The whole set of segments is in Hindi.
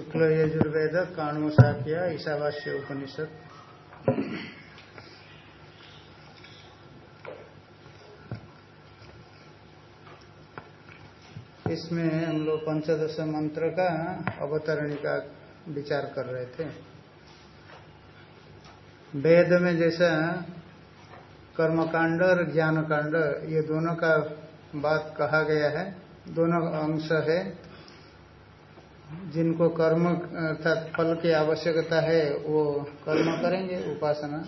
शुक्ल यजुर्वेद काणु शाक्य ईशावास्य उपनिषद। इसमें हम लोग पंचदश मंत्र का अवतरणी का विचार कर रहे थे। वेद में जैसा कर्मकांड और ज्ञान कांड ये दोनों का बात कहा गया है। दोनों अंश है। जिनको कर्म, अर्थात फल की आवश्यकता है, वो कर्म करेंगे, उपासना।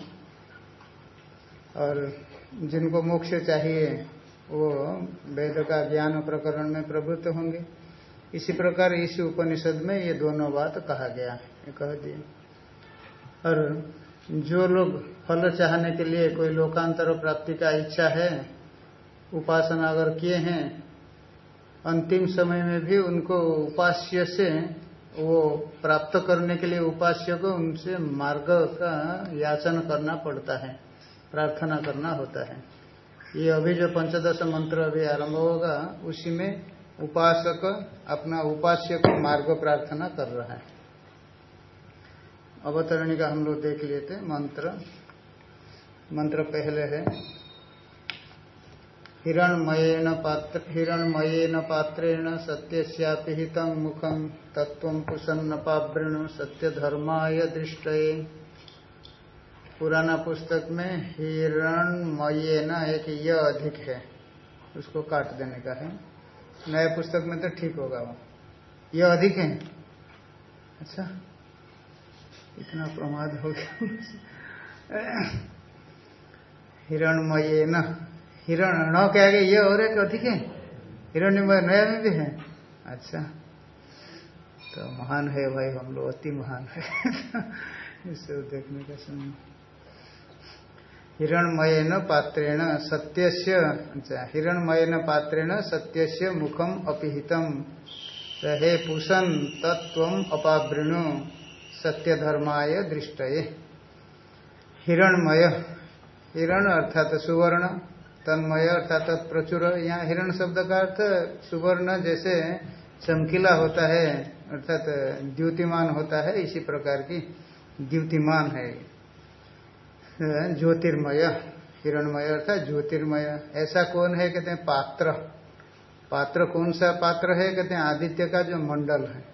और जिनको मोक्ष चाहिए, वो वेद का ज्ञान प्रकरण में प्रवृत्त होंगे। इसी प्रकार इस उपनिषद में ये दोनों बात कहा गया, ये कह दिए। और जो लोग फल चाहने के लिए कोई लोकांतर प्राप्ति का इच्छा है, उपासना अगर किए हैं अंतिम समय में भी उनको उपास्य से, वो प्राप्त करने के लिए उपास्य को उनसे मार्ग का याचन करना पड़ता है, प्रार्थना करना होता है। ये अभी जो पंचदश मंत्र अभी आरंभ होगा, उसी में उपासक अपना उपास्य को मार्ग प्रार्थना कर रहा है। अवतरणी का हम लोग देख लिए थे मंत्र। मंत्र पहले है। हिरणमयेन पात्र, हिरणमयेन पात्रेण सत्यस्यापि हितं मुखं, तत्त्वं पुसन्नपावृणु सत्यधर्माय दृष्टये। पुराना पुस्तक में हिरणमयेन एक य अधिक है, उसको काट देने का है। नए पुस्तक में तो ठीक होगा वो। यह अधिक है। अच्छा इतना प्रमाद हो गया। हिरणमयेन। हिरण, न के आगे ये और एक अधिक है। हिरण्यमय नया में भी है। अच्छा। तो महान है भाई हम लोग, अति महान है। इससे देखने का समय। हिरणमयन पात्रेण सत्यस्य अच्छा हिरणमयन पात्रेण सत्यस्य मुखम अपिहितम। हे पुषन तत्व अपावृणु सत्य धर्माय दृष्टये। हिरणमय, हिरण अर्थात सुवर्ण तन्मय अर्थात प्रचुर। यहाँ हिरण शब्द का अर्थ सुवर्ण जैसे चमकीला होता है, अर्थात द्युतिमान होता है, इसी प्रकार की द्युतिमान है। ज्योतिर्मय, हिरणमय अर्थात ज्योतिर्मय। ऐसा कौन है? कहते हैं पात्र। पात्र कौन सा पात्र है? कहते हैं आदित्य का जो मंडल है।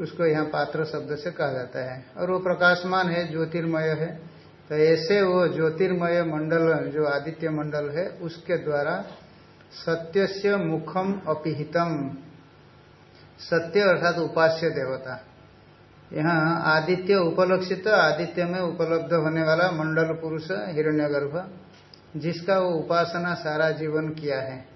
उसको यहाँ पात्र शब्द से कहा जाता है। और वो प्रकाशमान है, ज्योतिर्मय है। तो ऐसे वो ज्योतिर्मय मंडल, जो आदित्य मंडल है, उसके द्वारा सत्य से मुखम अपिहितम। सत्य अर्थात उपास्य देवता। यहाँ आदित्य उपलक्षित, आदित्य में उपलब्ध होने वाला मंडल पुरुष हिरण्यगर्भ, जिसका वो उपासना सारा जीवन किया है।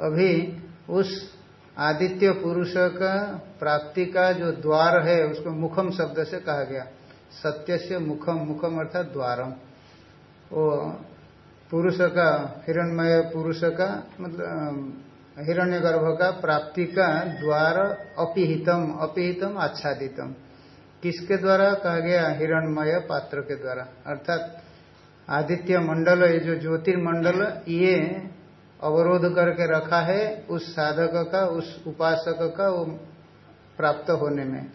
अभी उस आदित्य पुरुष का प्राप्ति का जो द्वार है, उसको मुखम शब्द से कहा गया। सत्य से मुखम मुखम अर्थात द्वारम। वो पुरुष का, हिरणमय पुरुष का मतलब हिरण्य गर्भ का प्राप्ति का द्वार अपिहितम अपिहितम, आच्छादितम। किसके द्वारा कहा गया? हिरणमय पात्र के द्वारा। अर्थात आदित्य मंडल, ये जो ज्योतिर्मंडल, ये अवरोध करके रखा है उस साधक का, उस उपासक का वो प्राप्त होने में,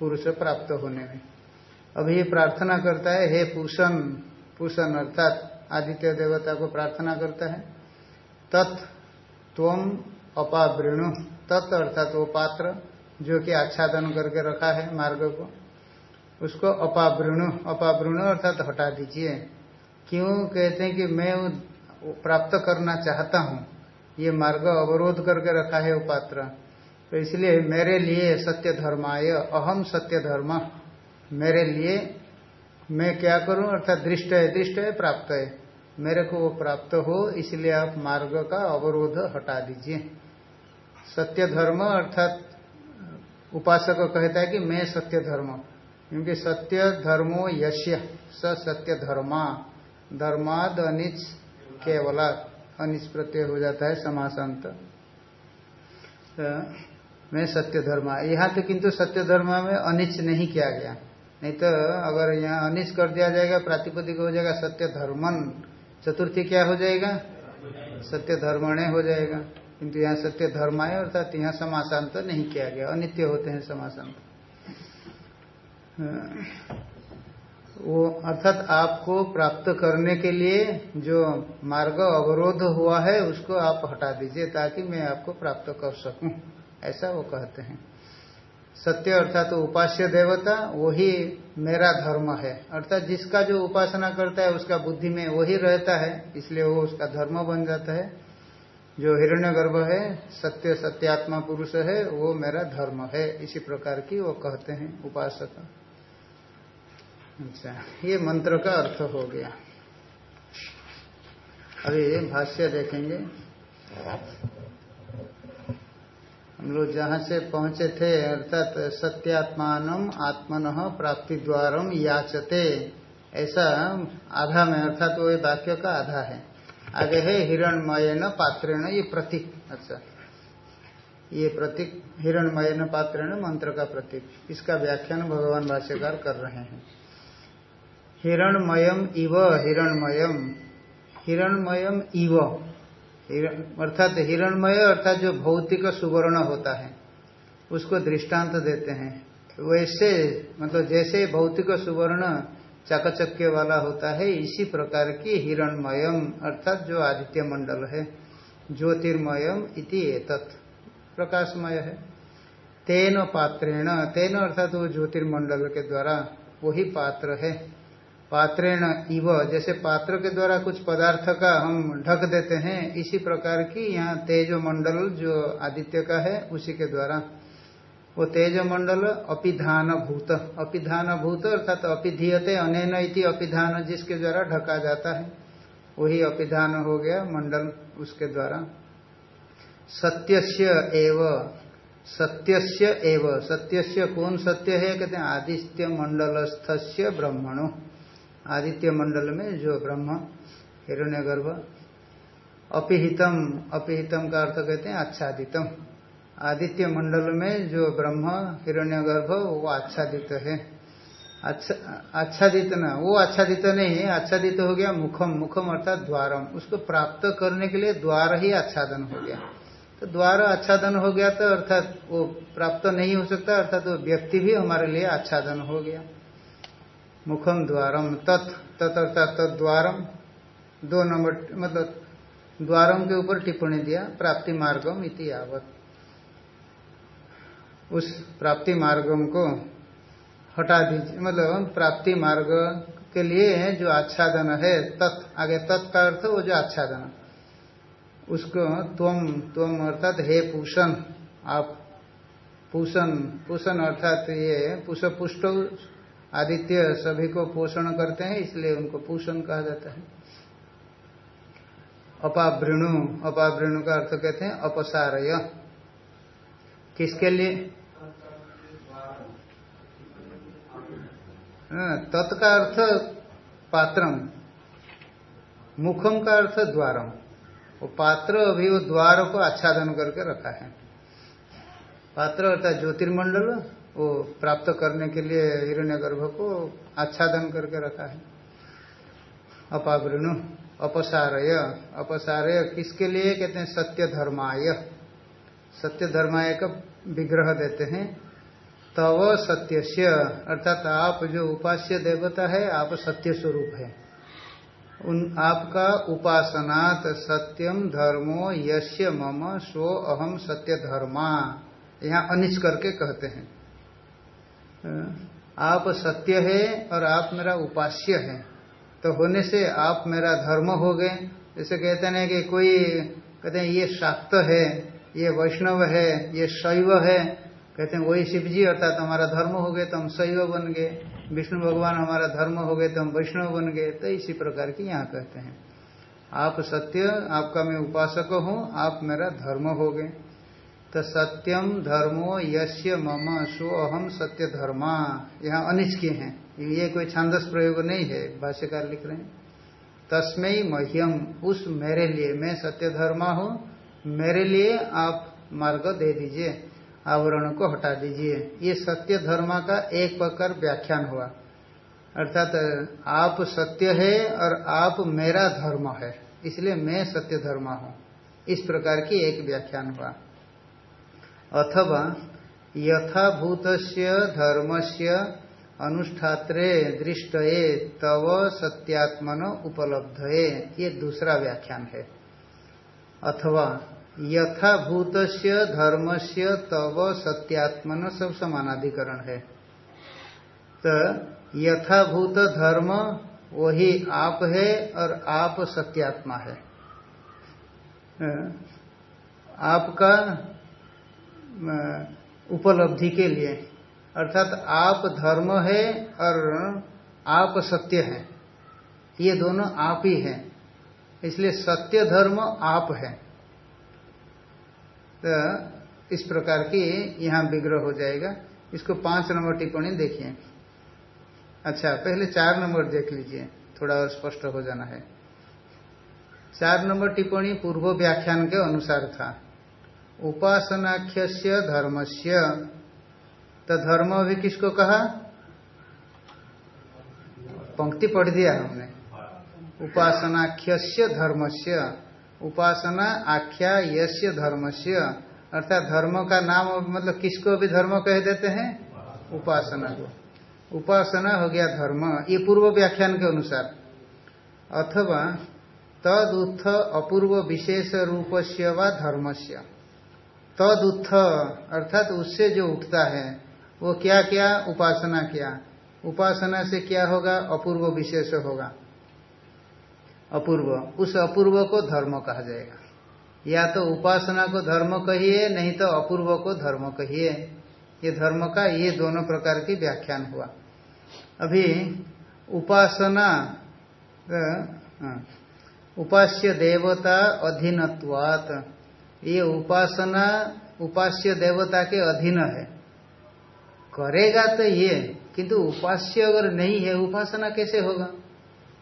पुरुष प्राप्त होने में। अभी ये प्रार्थना करता है, हे पूषण पूषण अर्थात आदित्य देवता को प्रार्थना करता है, तत् त्वम अपावृणु, तत् अर्थात वो पात्र जो कि आच्छादन करके रखा है मार्ग को, उसको अपावृणु अपावृणु अर्थात हटा दीजिए। क्यों? कहते हैं कि मैं प्राप्त करना चाहता हूँ। ये मार्ग अवरोध करके रखा है वो पात्र। तो इसलिए मेरे लिए सत्य धर्माय अहम सत्य धर्म मेरे लिए मैं क्या करूँ? अर्थात दृष्ट है दृष्ट है, प्राप्त है। मेरे को वो प्राप्त हो, इसलिए आप मार्ग का अवरोध हटा दीजिए। सत्य धर्म अर्थात उपासक कहता है कि मैं सत्य धर्म क्योंकि सत्य धर्मो यश्य, स सत्य धर्मा धर्माद अनिच केवला अनिच प्रत्यय हो जाता है समासांत। तो मैं सत्य धर्मा यहाँ तो किंतु सत्य धर्म में अनिच नहीं किया गया। नहीं तो अगर यहाँ अनिश कर दिया जाएगा, प्रातिपदिक हो जाएगा, सत्य धर्मन। चतुर्थी क्या हो जाएगा? सत्य धर्मणे हो जाएगा। किंतु यहाँ सत्य धर्म है अर्थात यहाँ समासांत नहीं किया गया। अनित्य होते हैं समासांत। वो अर्थात आपको प्राप्त करने के लिए जो मार्ग अवरोध हुआ है, उसको आप हटा दीजिए ताकि मैं आपको प्राप्त कर सकूँ। ऐसा वो कहते हैं। सत्य अर्थात तो उपास्य देवता, वही मेरा धर्म है। अर्थात जिसका जो उपासना करता है, उसका बुद्धि में वही रहता है, इसलिए वो उसका धर्म बन जाता है। जो हिरण्यगर्भ है, सत्य सत्यात्मा पुरुष है, वो मेरा धर्म है। इसी प्रकार की वो कहते हैं उपासक। अच्छा ये मंत्र का अर्थ हो गया। अभी भाष्य देखेंगे। हम लोग जहाँ से पहुँचे थे, अर्थात सत्यात्मान आत्मन प्राप्ति द्वारम याचते। ऐसा आधा में, अर्थात वो वाक्य का आधा है। आगे है हिरणमय न पात्रेण, ये प्रतीक। अच्छा। ये प्रतीक हिरणमय न पात्रेण मंत्र का प्रतीक। इसका व्याख्यान भगवान भाष्यकार कर रहे हैं। हिरणमयम इव, हिरणमयम। हिरणमयम इव। अर्थात हिरणमय, अर्थात जो भौतिक सुवर्ण होता है, उसको दृष्टांत देते हैं। वैसे मतलब जैसे भौतिक सुवर्ण चाकचक्य वाला होता है, इसी प्रकार की हिरणमयम, अर्थात जो आदित्य मंडल है, ज्योतिर्मयम इति एतत्। प्रकाशमय है। तेन पात्रेण, तेन अर्थात वो ज्योतिर्मंडल के द्वारा वही पात्र है। पात्रेण इव, जैसे पात्र के द्वारा कुछ पदार्थ का हम ढक देते हैं, इसी प्रकार की यहाँ तेज मंडल जो आदित्य का है, उसी के द्वारा। वो तेज मंडल अपिधान भूत अपिधान भूत अर्थात अपिधीयते, अनैन इति अपिधान, जिसके द्वारा ढका जाता है। वही अपिधान हो गया मंडल उसके द्वारा। सत्यस्य एव सत्यस्य एव, सत्यस्य कौन सत्य है? कहते हैं, आदित्य मंडलस्थस्य ब्रह्मणो। आदित्य मंडल में, जो ब्रह्म हिरण्य गर्भ अपिहितम अपिहितम का अर्थ कहते हैं आच्छादितम। आदित्य मंडल में जो ब्रह्म हिरण्य गर्भ वो आच्छादित है। आच्छादित ना, वो आच्छादित नहीं है, आच्छादित हो गया मुखम मुखम अर्थात द्वारम। उसको प्राप्त करने के लिए द्वार ही आच्छादन हो गया। तो द्वार आच्छादन हो गया तो अर्थात वो प्राप्त नहीं हो सकता, अर्थात वो व्यक्ति भी हमारे लिए आच्छादन हो गया। मुखम द्वारम, तत् तत् अर्थात तद्वारम दो नंबर मतलब द्वारम के ऊपर टिप्पणी दिया, प्राप्ति मार्गम इति आवत उस प्राप्ति मार्गम को हटा दीजिए मतलब प्राप्ति मार्ग के लिए जो आच्छादन है, तत्, आगे तत् का अर्थ वो जो आच्छादन। उसको तुम तुम अर्थात हे पूषण, आप पूषण पूषण अर्थात ये पुष पुष्ट आदित्य सभी को पोषण करते हैं इसलिए उनको पोषण कहा जाता है। अपावृणु अपावृणु का अर्थ कहते हैं अपसारय। किसके लिए? हाँ, तत्का अर्थ पात्रम मुखम का अर्थ द्वारम। वो पात्र अभी वो द्वार को आच्छादन करके रखा है। पात्र अर्थात ज्योतिर्मंडल वो प्राप्त करने के लिए हिरण्य गर्भ को आच्छादन करके रखा है। अपावृणु, अपसारय। अपसारय किसके लिए? कहते हैं सत्य धर्माय सत्य धर्माय का विग्रह देते हैं। तव सत्यस्य, अर्थात आप जो उपास्य देवता है, आप सत्य स्वरूप है। उन आपका उपासनात् सत्यम धर्मो यश्य मम स्व अहम सत्य धर्मा यहाँ अनिच करके कहते हैं। आप सत्य है और आप मेरा उपास्य है। तो होने से आप मेरा धर्म हो गए। जैसे कहते हैं कि कोई, कहते हैं, ये शाक्त है, ये वैष्णव है, ये शैव है। कहते हैं, वही शिव जी, अर्थात हमारा धर्म हो गए तो हम शैव बन गए। विष्णु भगवान हमारा धर्म हो गए तो हम वैष्णव बन गए। तो इसी प्रकार की यहाँ कहते हैं। आप सत्य, आपका मैं उपासक हूँ, आप मेरा धर्म हो गए। तो सत्यम धर्मो यश्य मम, सो अहम सत्य धर्मा यहाँ अनिच किए हैं। ये कोई छांदस प्रयोग नहीं है, भाष्यकार लिख रहे हैं। तस्मय मह्यम उस मेरे लिए, मैं सत्य धर्मा हूँ, मेरे लिए आप मार्ग दे दीजिए, आवरण को हटा दीजिए। ये सत्य धर्मा का एक प्रकार व्याख्यान हुआ। अर्थात, आप सत्य है और आप मेरा धर्म है, इसलिए मैं सत्य धर्मा हूँ। इस प्रकार की एक व्याख्यान हुआ। अथवा यथाभूत धर्म से अनुष्ठात्रे दृष्टये तव सत्यात्मन उपलब्ध ये दूसरा व्याख्यान है। अथवा यथाभूत धर्म से तव सत्यात्मन सब समानाधिकरण है। तो यथाभूत धर्म वही आप है और आप सत्यात्मा है। आपका उपलब्धि के लिए। अर्थात आप धर्म है और आप सत्य है। ये दोनों आप ही हैं। इसलिए सत्य धर्म आप है। तो इस प्रकार की यहाँ विग्रह हो जाएगा। इसको पाँच नंबर टिप्पणी देखिए। अच्छा पहले चार नंबर देख लीजिए। थोड़ा और स्पष्ट हो जाना है। चार नंबर टिप्पणी पूर्व व्याख्यान के अनुसार था। उपासनाख्य धर्मस्य। तो धर्म अभी किसको कहा? पंक्ति पढ़ दिया हमने। उपासनाख्य धर्मस्य। उपासना आख्या यश्य धर्मस्य। अर्थात धर्म का नाम मतलब किसको भी धर्म कह देते हैं? उपासना को। उपासना हो गया धर्म। ये पूर्व व्याख्यान के अनुसार। अथवा तद उत्थ अपूर्व विशेष रूप से व धर्म से तद उत्थ अर्थात उससे जो उठता है, वो क्या क्या? उपासना किया। उपासना से क्या होगा? अपूर्व विशेष होगा। अपूर्व। उस अपूर्व को धर्म कहा जाएगा। या तो उपासना को धर्म कहिए, नहीं तो अपूर्व को धर्म कहिए। ये धर्म का ये दोनों प्रकार की व्याख्यान हुआ। अभी उपासना उपास्य देवता अधीनत्वात। ये उपासना उपास्य देवता के अधीन है। करेगा तो ये, किंतु उपास्य अगर नहीं है, उपासना कैसे होगा?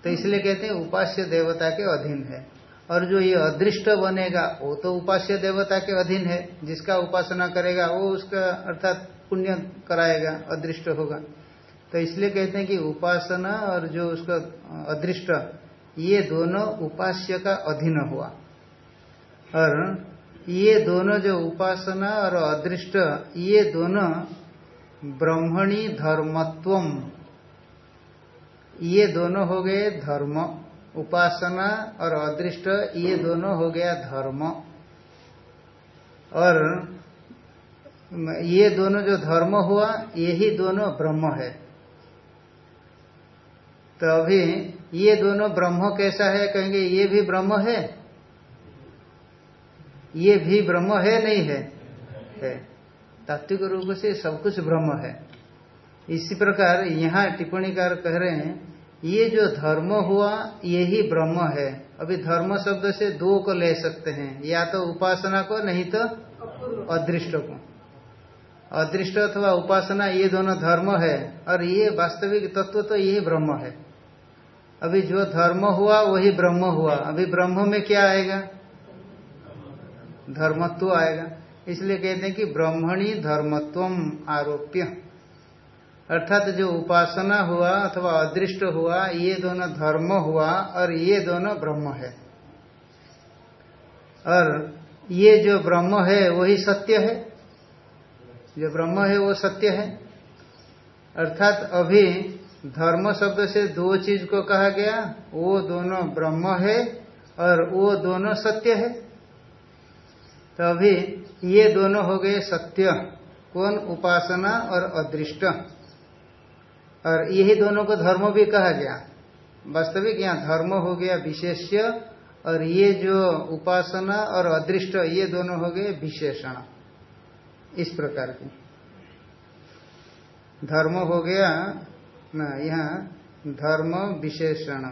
तो इसलिए कहते हैं उपास्य देवता के अधीन है। और जो ये अदृष्ट बनेगा, वो तो उपास्य देवता के अधीन है। जिसका उपासना करेगा, वो उसका अर्थात पुण्य कराएगा, अदृष्ट होगा। तो इसलिए कहते हैं कि उपासना और जो उसका अदृष्ट, ये दोनों उपास्य का अधीन हुआ। और ये दोनों जो उपासना और अदृष्ट, ये दोनों ब्रह्मणी धर्मत्वम। ये दोनों हो गए धर्म, उपासना और अदृष्ट, ये दोनों हो गया धर्म। और ये दोनों जो धर्म हुआ, यही दोनों ब्रह्म है। तो अभी ये दोनों ब्रह्म कैसा है, कहेंगे, ये भी ब्रह्म है? ये भी ब्रह्म है, नहीं है? है। तात्विक रूप से सब कुछ ब्रह्म है। इसी प्रकार यहाँ टिप्पणीकार कह रहे हैं, ये जो धर्म हुआ यही ब्रह्म है। अभी धर्म शब्द से दो को ले सकते हैं, या तो उपासना को, नहीं तो अदृष्ट को। अदृष्ट अथवा उपासना, ये दोनों धर्म है, और ये वास्तविक तत्व तो यही ब्रह्म है। अभी जो धर्म हुआ, वही ब्रह्म हुआ। अभी ब्रह्म में क्या आएगा? धर्मत्व आएगा। इसलिए कहते हैं कि ब्रह्मणी धर्मत्व आरोप्य। अर्थात जो उपासना हुआ अथवा अदृष्ट हुआ, ये दोनों धर्म हुआ और ये दोनों ब्रह्म है। और ये जो ब्रह्म है, वही सत्य है। जो ब्रह्म है, वो सत्य है। अर्थात अभी धर्म शब्द से दो चीज़ को कहा गया, वो दोनों ब्रह्म है और वो दोनों सत्य है। तो अभी ये दोनों हो गए सत्य, कौन उपासना और अदृष्ट। और यही दोनों को धर्म भी कहा गया। वास्तविक यहाँ धर्म हो गया विशेष्य, और ये जो उपासना और अदृष्ट, ये दोनों हो गए विशेषण। इस प्रकार की। धर्म हो गया, न, यहाँ धर्म विशेषण,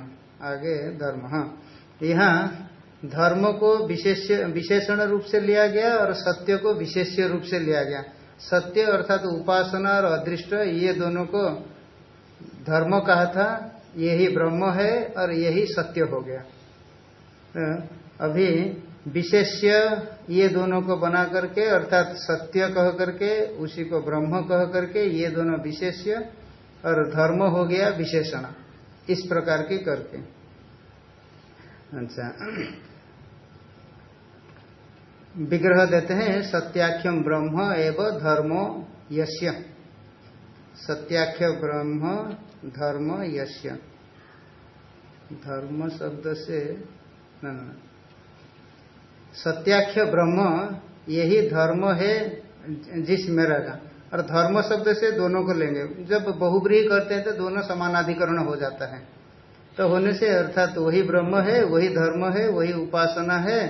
आगे धर्म हाँ। यहाँ धर्म को विशेष, विशेषण रूप से लिया गया और सत्य को विशेष रूप से लिया गया। सत्य अर्थात तो उपासना और अदृष्ट, ये दोनों को धर्म कहा था, यही ब्रह्म है और यही सत्य हो गया। तो अभी विशेष्य, ये दोनों को बना करके, अर्थात सत्य कह करके, उसी को ब्रह्म कह करके, ये दोनों विशेष्य और धर्म हो गया विशेषण। इस प्रकार की करके। अच्छा। विग्रह देते हैं सत्याख्यम ब्रह्म एवं धर्मो यश्य सत्याख्य ब्रह्म धर्म यश्य धर्म शब्द से न, सत्याख्य ब्रह्म यही धर्म है जिस मेरा का। और धर्म शब्द से दोनों को लेंगे। जब बहुब्रीही करते हैं तो दोनों समानाधिकरण हो जाता है। तो होने से अर्थात वही ब्रह्म है वही धर्म है वही उपासना है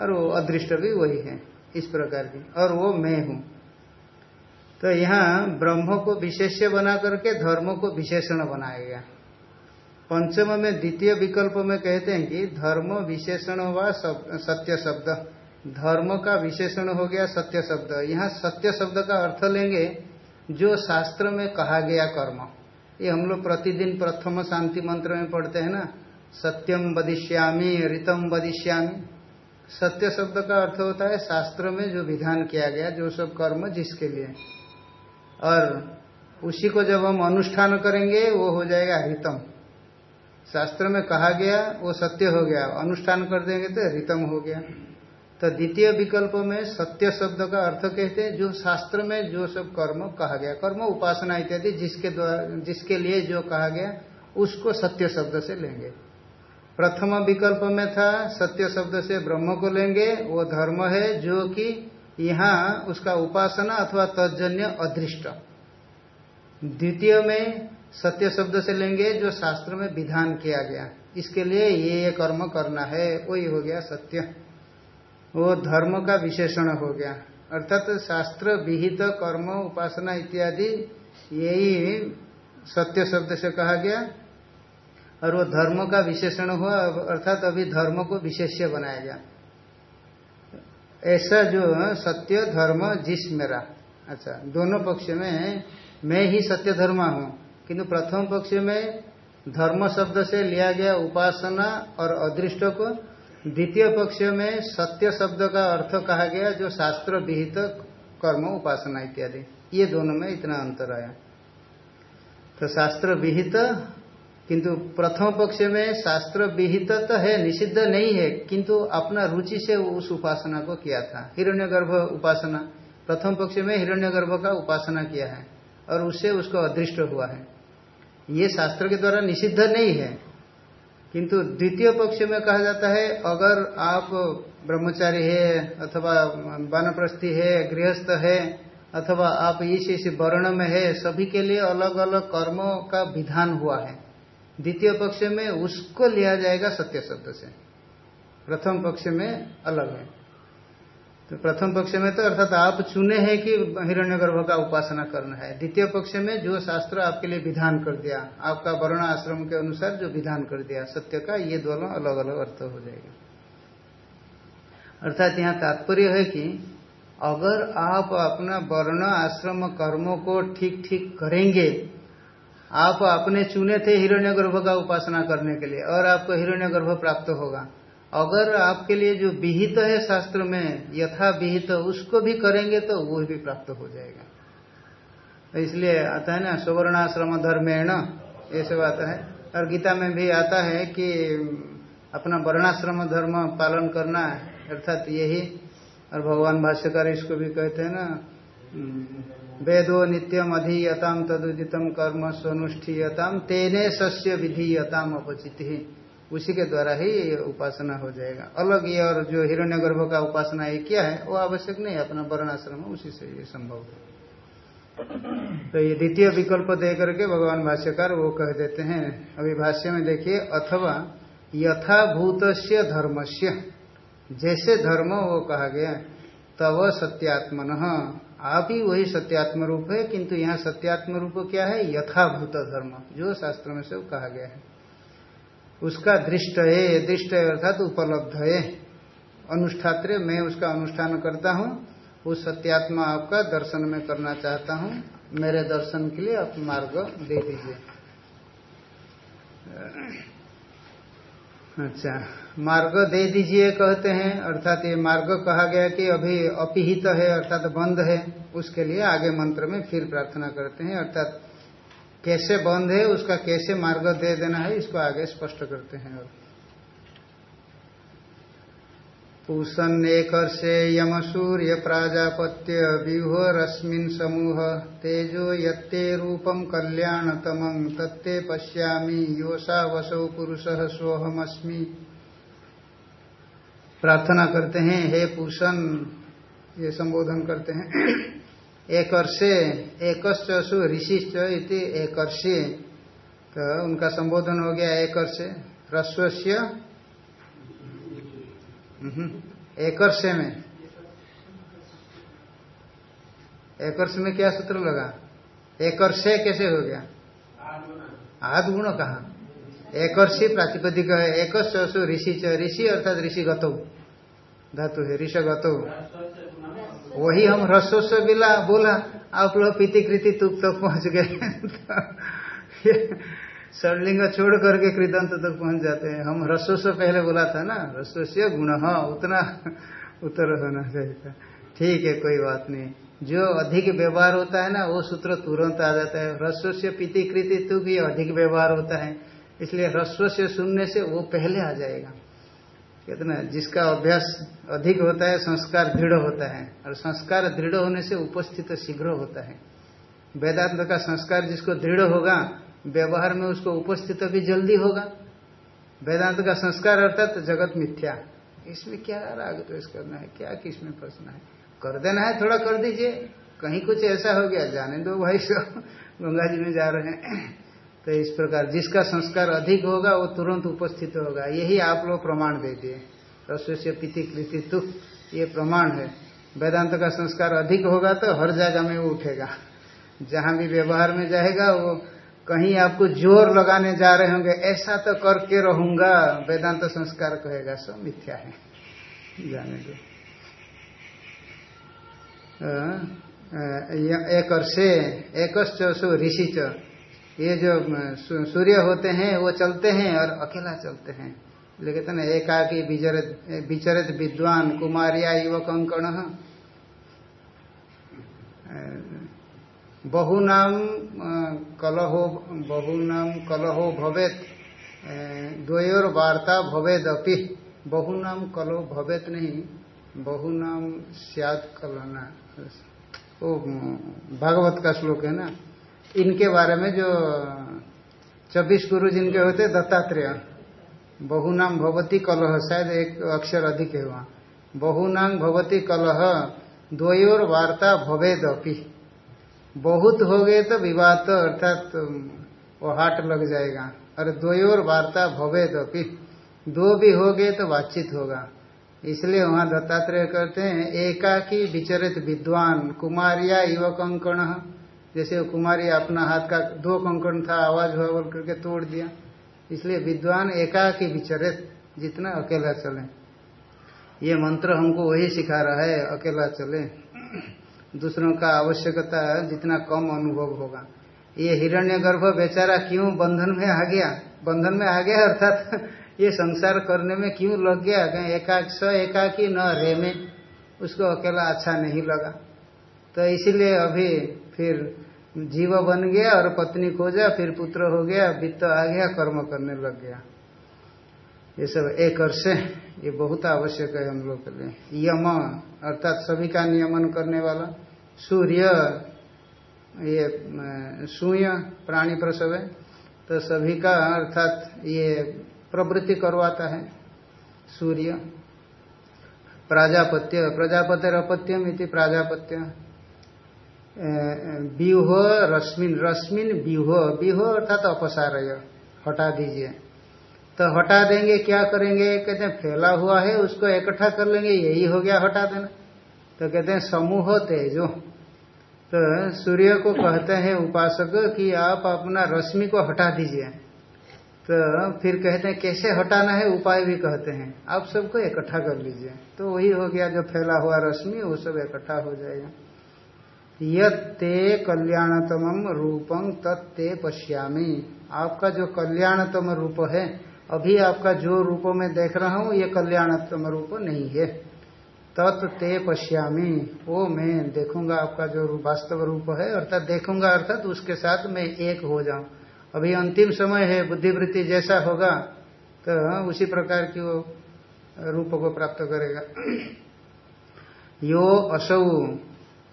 और वो अदृष्ट भी वही है, इस प्रकार की। और वो मैं हूँ। तो यहाँ ब्रह्म को विशेष्य बना करके धर्म को विशेषण बनाया गया। पंचम में द्वितीय विकल्प में कहते हैं कि धर्म विशेषण हुआ सत्य शब्द। धर्म का विशेषण हो गया सत्य शब्द। यहाँ सत्य शब्द का अर्थ लेंगे जो शास्त्र में कहा गया कर्म। ये हम लोग प्रतिदिन प्रथम शांति मंत्र में पढ़ते हैं ना, सत्यम बदिश्यामी ऋतम बदिश्यामी सत्य शब्द का अर्थ होता है शास्त्र में जो विधान किया गया, जो सब कर्म जिसके लिए। और उसी को जब हम अनुष्ठान करेंगे, वो हो जाएगा हितम शास्त्र में कहा गया, वो सत्य हो गया। अनुष्ठान कर देंगे तो रितम हो गया। तो द्वितीय विकल्प में सत्य शब्द का अर्थ कहते हैं, जो शास्त्र में जो सब कर्म कहा गया। कर्म उपासना इत्यादि जिसके द्वारा जिसके लिए जो कहा गया, उसको सत्य शब्द से लेंगे। प्रथम विकल्प में था, सत्य शब्द से ब्रह्म को लेंगे, वो धर्म है जो कि यहाँ उसका उपासना अथवा तजन्य अदृष्ट। द्वितीय में सत्य शब्द से लेंगे, जो शास्त्र में विधान किया गया। इसके लिए ये ये कर्म करना है, वही हो गया सत्य। वो धर्म का विशेषण हो गया। अर्थात शास्त्र, विहित, कर्म, उपासना इत्यादि, यही सत्य शब्द से कहा गया। और वो धर्म का विशेषण हुआ अर्थात अभी धर्म को विशेष्य बनाया गया। ऐसा जो सत्य, धर्म, जिस, मेरा। अच्छा दोनों पक्ष में मैं ही सत्य धर्म हूँ, किंतु प्रथम पक्ष में धर्म शब्द से लिया गया उपासना और अदृष्ट को, द्वितीय पक्ष में सत्य शब्द का अर्थ कहा गया, जो शास्त्र विहित कर्म, उपासना इत्यादि। ये दोनों में इतना अंतर आया। तो शास्त्र विहित किंतु प्रथम पक्ष में शास्त्र विहित तो है, निषिद्ध नहीं है, किंतु अपना रुचि से उस उपासना को किया था। हिरण्यगर्भ उपासना। प्रथम पक्ष में हिरण्यगर्भ का उपासना किया है और उससे उसको अदृष्ट हुआ है। ये शास्त्र के द्वारा निषिद्ध नहीं है। किंतु द्वितीय पक्ष में कहा जाता है, अगर आप ब्रह्मचारी है अथवा वानप्रस्थी है, गृहस्थ है, अथवा आप इस इस वर्ण में है, सभी के लिए अलग अलग कर्मों का विधान हुआ है। द्वितीय पक्ष में उसको लिया जाएगा सत्य शब्द से। प्रथम पक्ष में अलग है। तो प्रथम पक्ष में तो अर्थात आप चुने हैं कि हिरण्यगर्भ का उपासना करना है। द्वितीय पक्ष में जो शास्त्र आपके लिए विधान कर दिया, आपका वर्ण आश्रम के अनुसार जो विधान कर दिया, सत्य का ये दोनों अलग अलग अर्थ हो जाएगा। अर्थात यहाँ तात्पर्य है कि अगर आप अपना वर्ण आश्रम कर्मों को ठीक ठीक करेंगे आप अपने चुने थे हिरण्य गर्भ का उपासना करने के लिए और आपको हिरण्य गर्भ प्राप्त होगा। अगर आपके लिए जो विहित है शास्त्र में, यथा विहित उसको भी करेंगे तो वो भी प्राप्त हो जाएगा। तो इसलिए आता है ना, सुवर्णाश्रम धर्मेण, ये सब आता है। और गीता में भी आता है कि अपना वर्णाश्रम धर्म पालन करना अर्थात यही। और भगवान भाष्यकार इसको भी कहते हैं ना वेदो नित्यम अधीयताम तदुदितम कर्म स्वनुष्ठीयताम तेने सस्य विधीयताम अपचित। ही उसी के द्वारा ही उपासना हो जाएगा। अलग ये और जो हिरण्य गर्भ का उपासना ये किया है, वो आवश्यक नहीं, अपना वर्णाश्रम, उसी से ये संभव है। तो ये द्वितीय विकल्प दे करके भगवान भाष्यकार वो कह देते हैं। अभी भाष्य में देखिए, अथवा यथाभूत धर्मस्य। जैसे धर्म वो कहा गया तव सत्यात्मन। आप ही वही सत्यात्म रूप है, किंतु यहाँ सत्यात्म रूप क्या है? यथाभूत धर्म, जो शास्त्र में से कहा गया है। उसका दृष्ट है, दृष्ट अर्थात उपलब्ध है। अनुष्ठात्र, मैं उसका अनुष्ठान करता हूँ उस सत्यात्मा आपका दर्शन में करना चाहता हूँ, मेरे दर्शन के लिए आप मार्ग दे दीजिए। अच्छा मार्ग दे दीजिए कहते हैं, अर्थात ये मार्ग कहा गया कि अभी अपिहित है, अर्थात बंद है, उसके लिए आगे मंत्र में फिर प्रार्थना करते हैं, अर्थात कैसे बंद है, उसका कैसे मार्ग दे देना है, इसको आगे स्पष्ट करते हैं और पूषण एक यम सूर्य प्राजापत्य व्यूह समूह तेजो यत्ते रूपम कल्याणतम तत्ते पश्यामी योषा वसौ पुरुष सोहमस्मी प्रार्थना करते हैं, हे पूषण ये संबोधन करते हैं। एक एकश्चु ऋषिश्च इति एकर्षे। तो उनका संबोधन हो गया एक ह्रस्वस्य एकर्षे में। एकर्ष में क्या सूत्र लगा? एकर्षे कैसे हो गया? आद गुण। कहा? एकर्षी प्रातिपदिक है। एकश ऋषि च। ऋषि अर्थात ऋषि गतौ। धातु है, ऋष गतौ। वही हम ह्रस्व बिला बोला। आप लोग पीति कृति तुक तक तो पहुँच गए। सरलिंग छोड़ करके कृदंत तक पहुँच जाते हैं। हम ह्रस्व से पहले बोला था ना, ह्रस्व से गुण, उतना उत्तर होना चाहिए। ठीक है, कोई बात नहीं। जो अधिक व्यवहार होता है ना, वो सूत्र तुरंत आ जाता है। ह्रस्व से पीति कृति तुक ये अधिक व्यवहार होता है। इसलिए रस्व से सुनने से वो पहले आ जाएगा। कहते ना, जिसका अभ्यास अधिक होता है, संस्कार दृढ़ होता है। और संस्कार दृढ़ होने से उपस्थित शीघ्र होता है। वेदांत का संस्कार जिसको दृढ़ होगा व्यवहार में उसको उपस्थित भी जल्दी होगा। वेदांत का संस्कार अर्थात तो जगत मिथ्या। इसमें क्या राग द्वेष करना है? क्या किसमें फंसना है? कर देना है, थोड़ा कर दीजिए। कहीं कुछ ऐसा हो गया, जाने दो भाई सब। गंगा जी में जा रहे हैं। तो इस प्रकार जिसका संस्कार अधिक होगा, वो तुरंत उपस्थित होगा। यही आप लोग प्रमाण दे दिए। रसोई से पीति कृति तुक ये प्रमाण है। वेदांत का संस्कार अधिक होगा तो हर जगह में वो उठेगा। जहाँ भी व्यवहार में जाएगा, वो कहीं आपको ज़ोर लगाने जा रहे होंगे, ऐसा तो करके रहूँगा। वेदांत संस्कार कहेगा, सब मिथ्या है। जाने दो। एक से एक ऋषि च ये जो सूर्य होते हैं, वो चलते हैं और अकेला चलते हैं। लेकिन ना, एकाकी विचरित विद्वान, कुमारिया युवक अंकण बहुनाम कलहो बहुनाम, कलहो भवेत। द्वयोर वार्ता भवेद अपि बहुनाम, कलहो भवेत नहीं, बहुनाम सियाद कलना। वो भागवत का श्लोक है ना? इनके बारे में जो चौबीस गुरु जिनके होते, दत्तात्रेय। बहुनाम भवती कलह, शायद एक अक्षर अधिक है वहाँ। बहुनाम भवती कलह, द्वयोर वार्ता भवेद अपी बहुत हो गए तो विवाद तो अर्थात वो हाट लग जाएगा। और द्वयोर वार्ता भवे तो फिर दो भी हो गए तो बातचीत होगा। इसलिए वहाँ दत्तात्रेय कहते हैं, एकाकी विचरित विद्वान, कुमारिया युवक कंकण। जैसे कुमारी अपना हाथ का दो कंकण था, आवाज़ हुआ बोल करके तोड़ दिया। इसलिए विद्वान एकाकी विचरित, जितना अकेला चले। ये मंत्र हमको वही सिखा रहा है, अकेला चले। दूसरों का आवश्यकता जितना कम अनुभव होगा। ये हिरण्य गर्भ बेचारा क्यों बंधन में आ गया? बंधन में आ गया अर्थात ये संसार करने में क्यों लग गया? कहीं, एकाक स एकाकी न रे में। उसको अकेला अच्छा नहीं लगा। तो इसीलिए अभी फिर जीव बन गया और पत्नी खोजा, फिर पुत्र हो गया, वित्त आ गया, कर्म करने लग गया। ये सब एक से ये बहुत आवश्यक है हम लोग के लिए। यम, अर्थात सभी का नियमन करने वाला, सूर्य, ये सूय प्राणी प्रसव है तो सभी का अर्थात ये प्रवृत्ति करवाता है, सूर्य। प्राजापत्य प्रजापत्य अपत्यम इति प्राजापत्य। व्यूह रश्मिन रश्मिन व्यूह व्यूह अर्थात अपसारय, हटा दीजिए। तो हटा देंगे, क्या करेंगे? कहते हैं, फैला हुआ है, उसको इकट्ठा कर लेंगे, यही हो गया हटा देना। तो कहते हैं, समूह तेजो। तो सूर्य को कहते हैं उपासक कि आप अपना रश्मि को हटा दीजिए। तो फिर कहते हैं, कैसे हटाना है? उपाय भी कहते हैं। आप सबको इकट्ठा कर लीजिए। तो वही हो गया, जो फैला हुआ रश्मि, वो सब इकट्ठा हो जाएगा। ये कल्याणतम रूपम तत्ते पश्यामी। आपका जो कल्याणतम रूप है अभी आपका जो रूप में देख रहा हूँ, ये कल्याणत्म रूप नहीं है। तत् ते पश्यामी। वो मैं देखूँगा आपका जो वास्तव रूप है, अर्थात देखूँगा, अर्थात उसके साथ मैं एक हो जाऊँ। अभी अंतिम समय है, बुद्धिवृत्ति जैसा होगा तो उसी प्रकार की वो रूप को प्राप्त करेगा। यो असौ।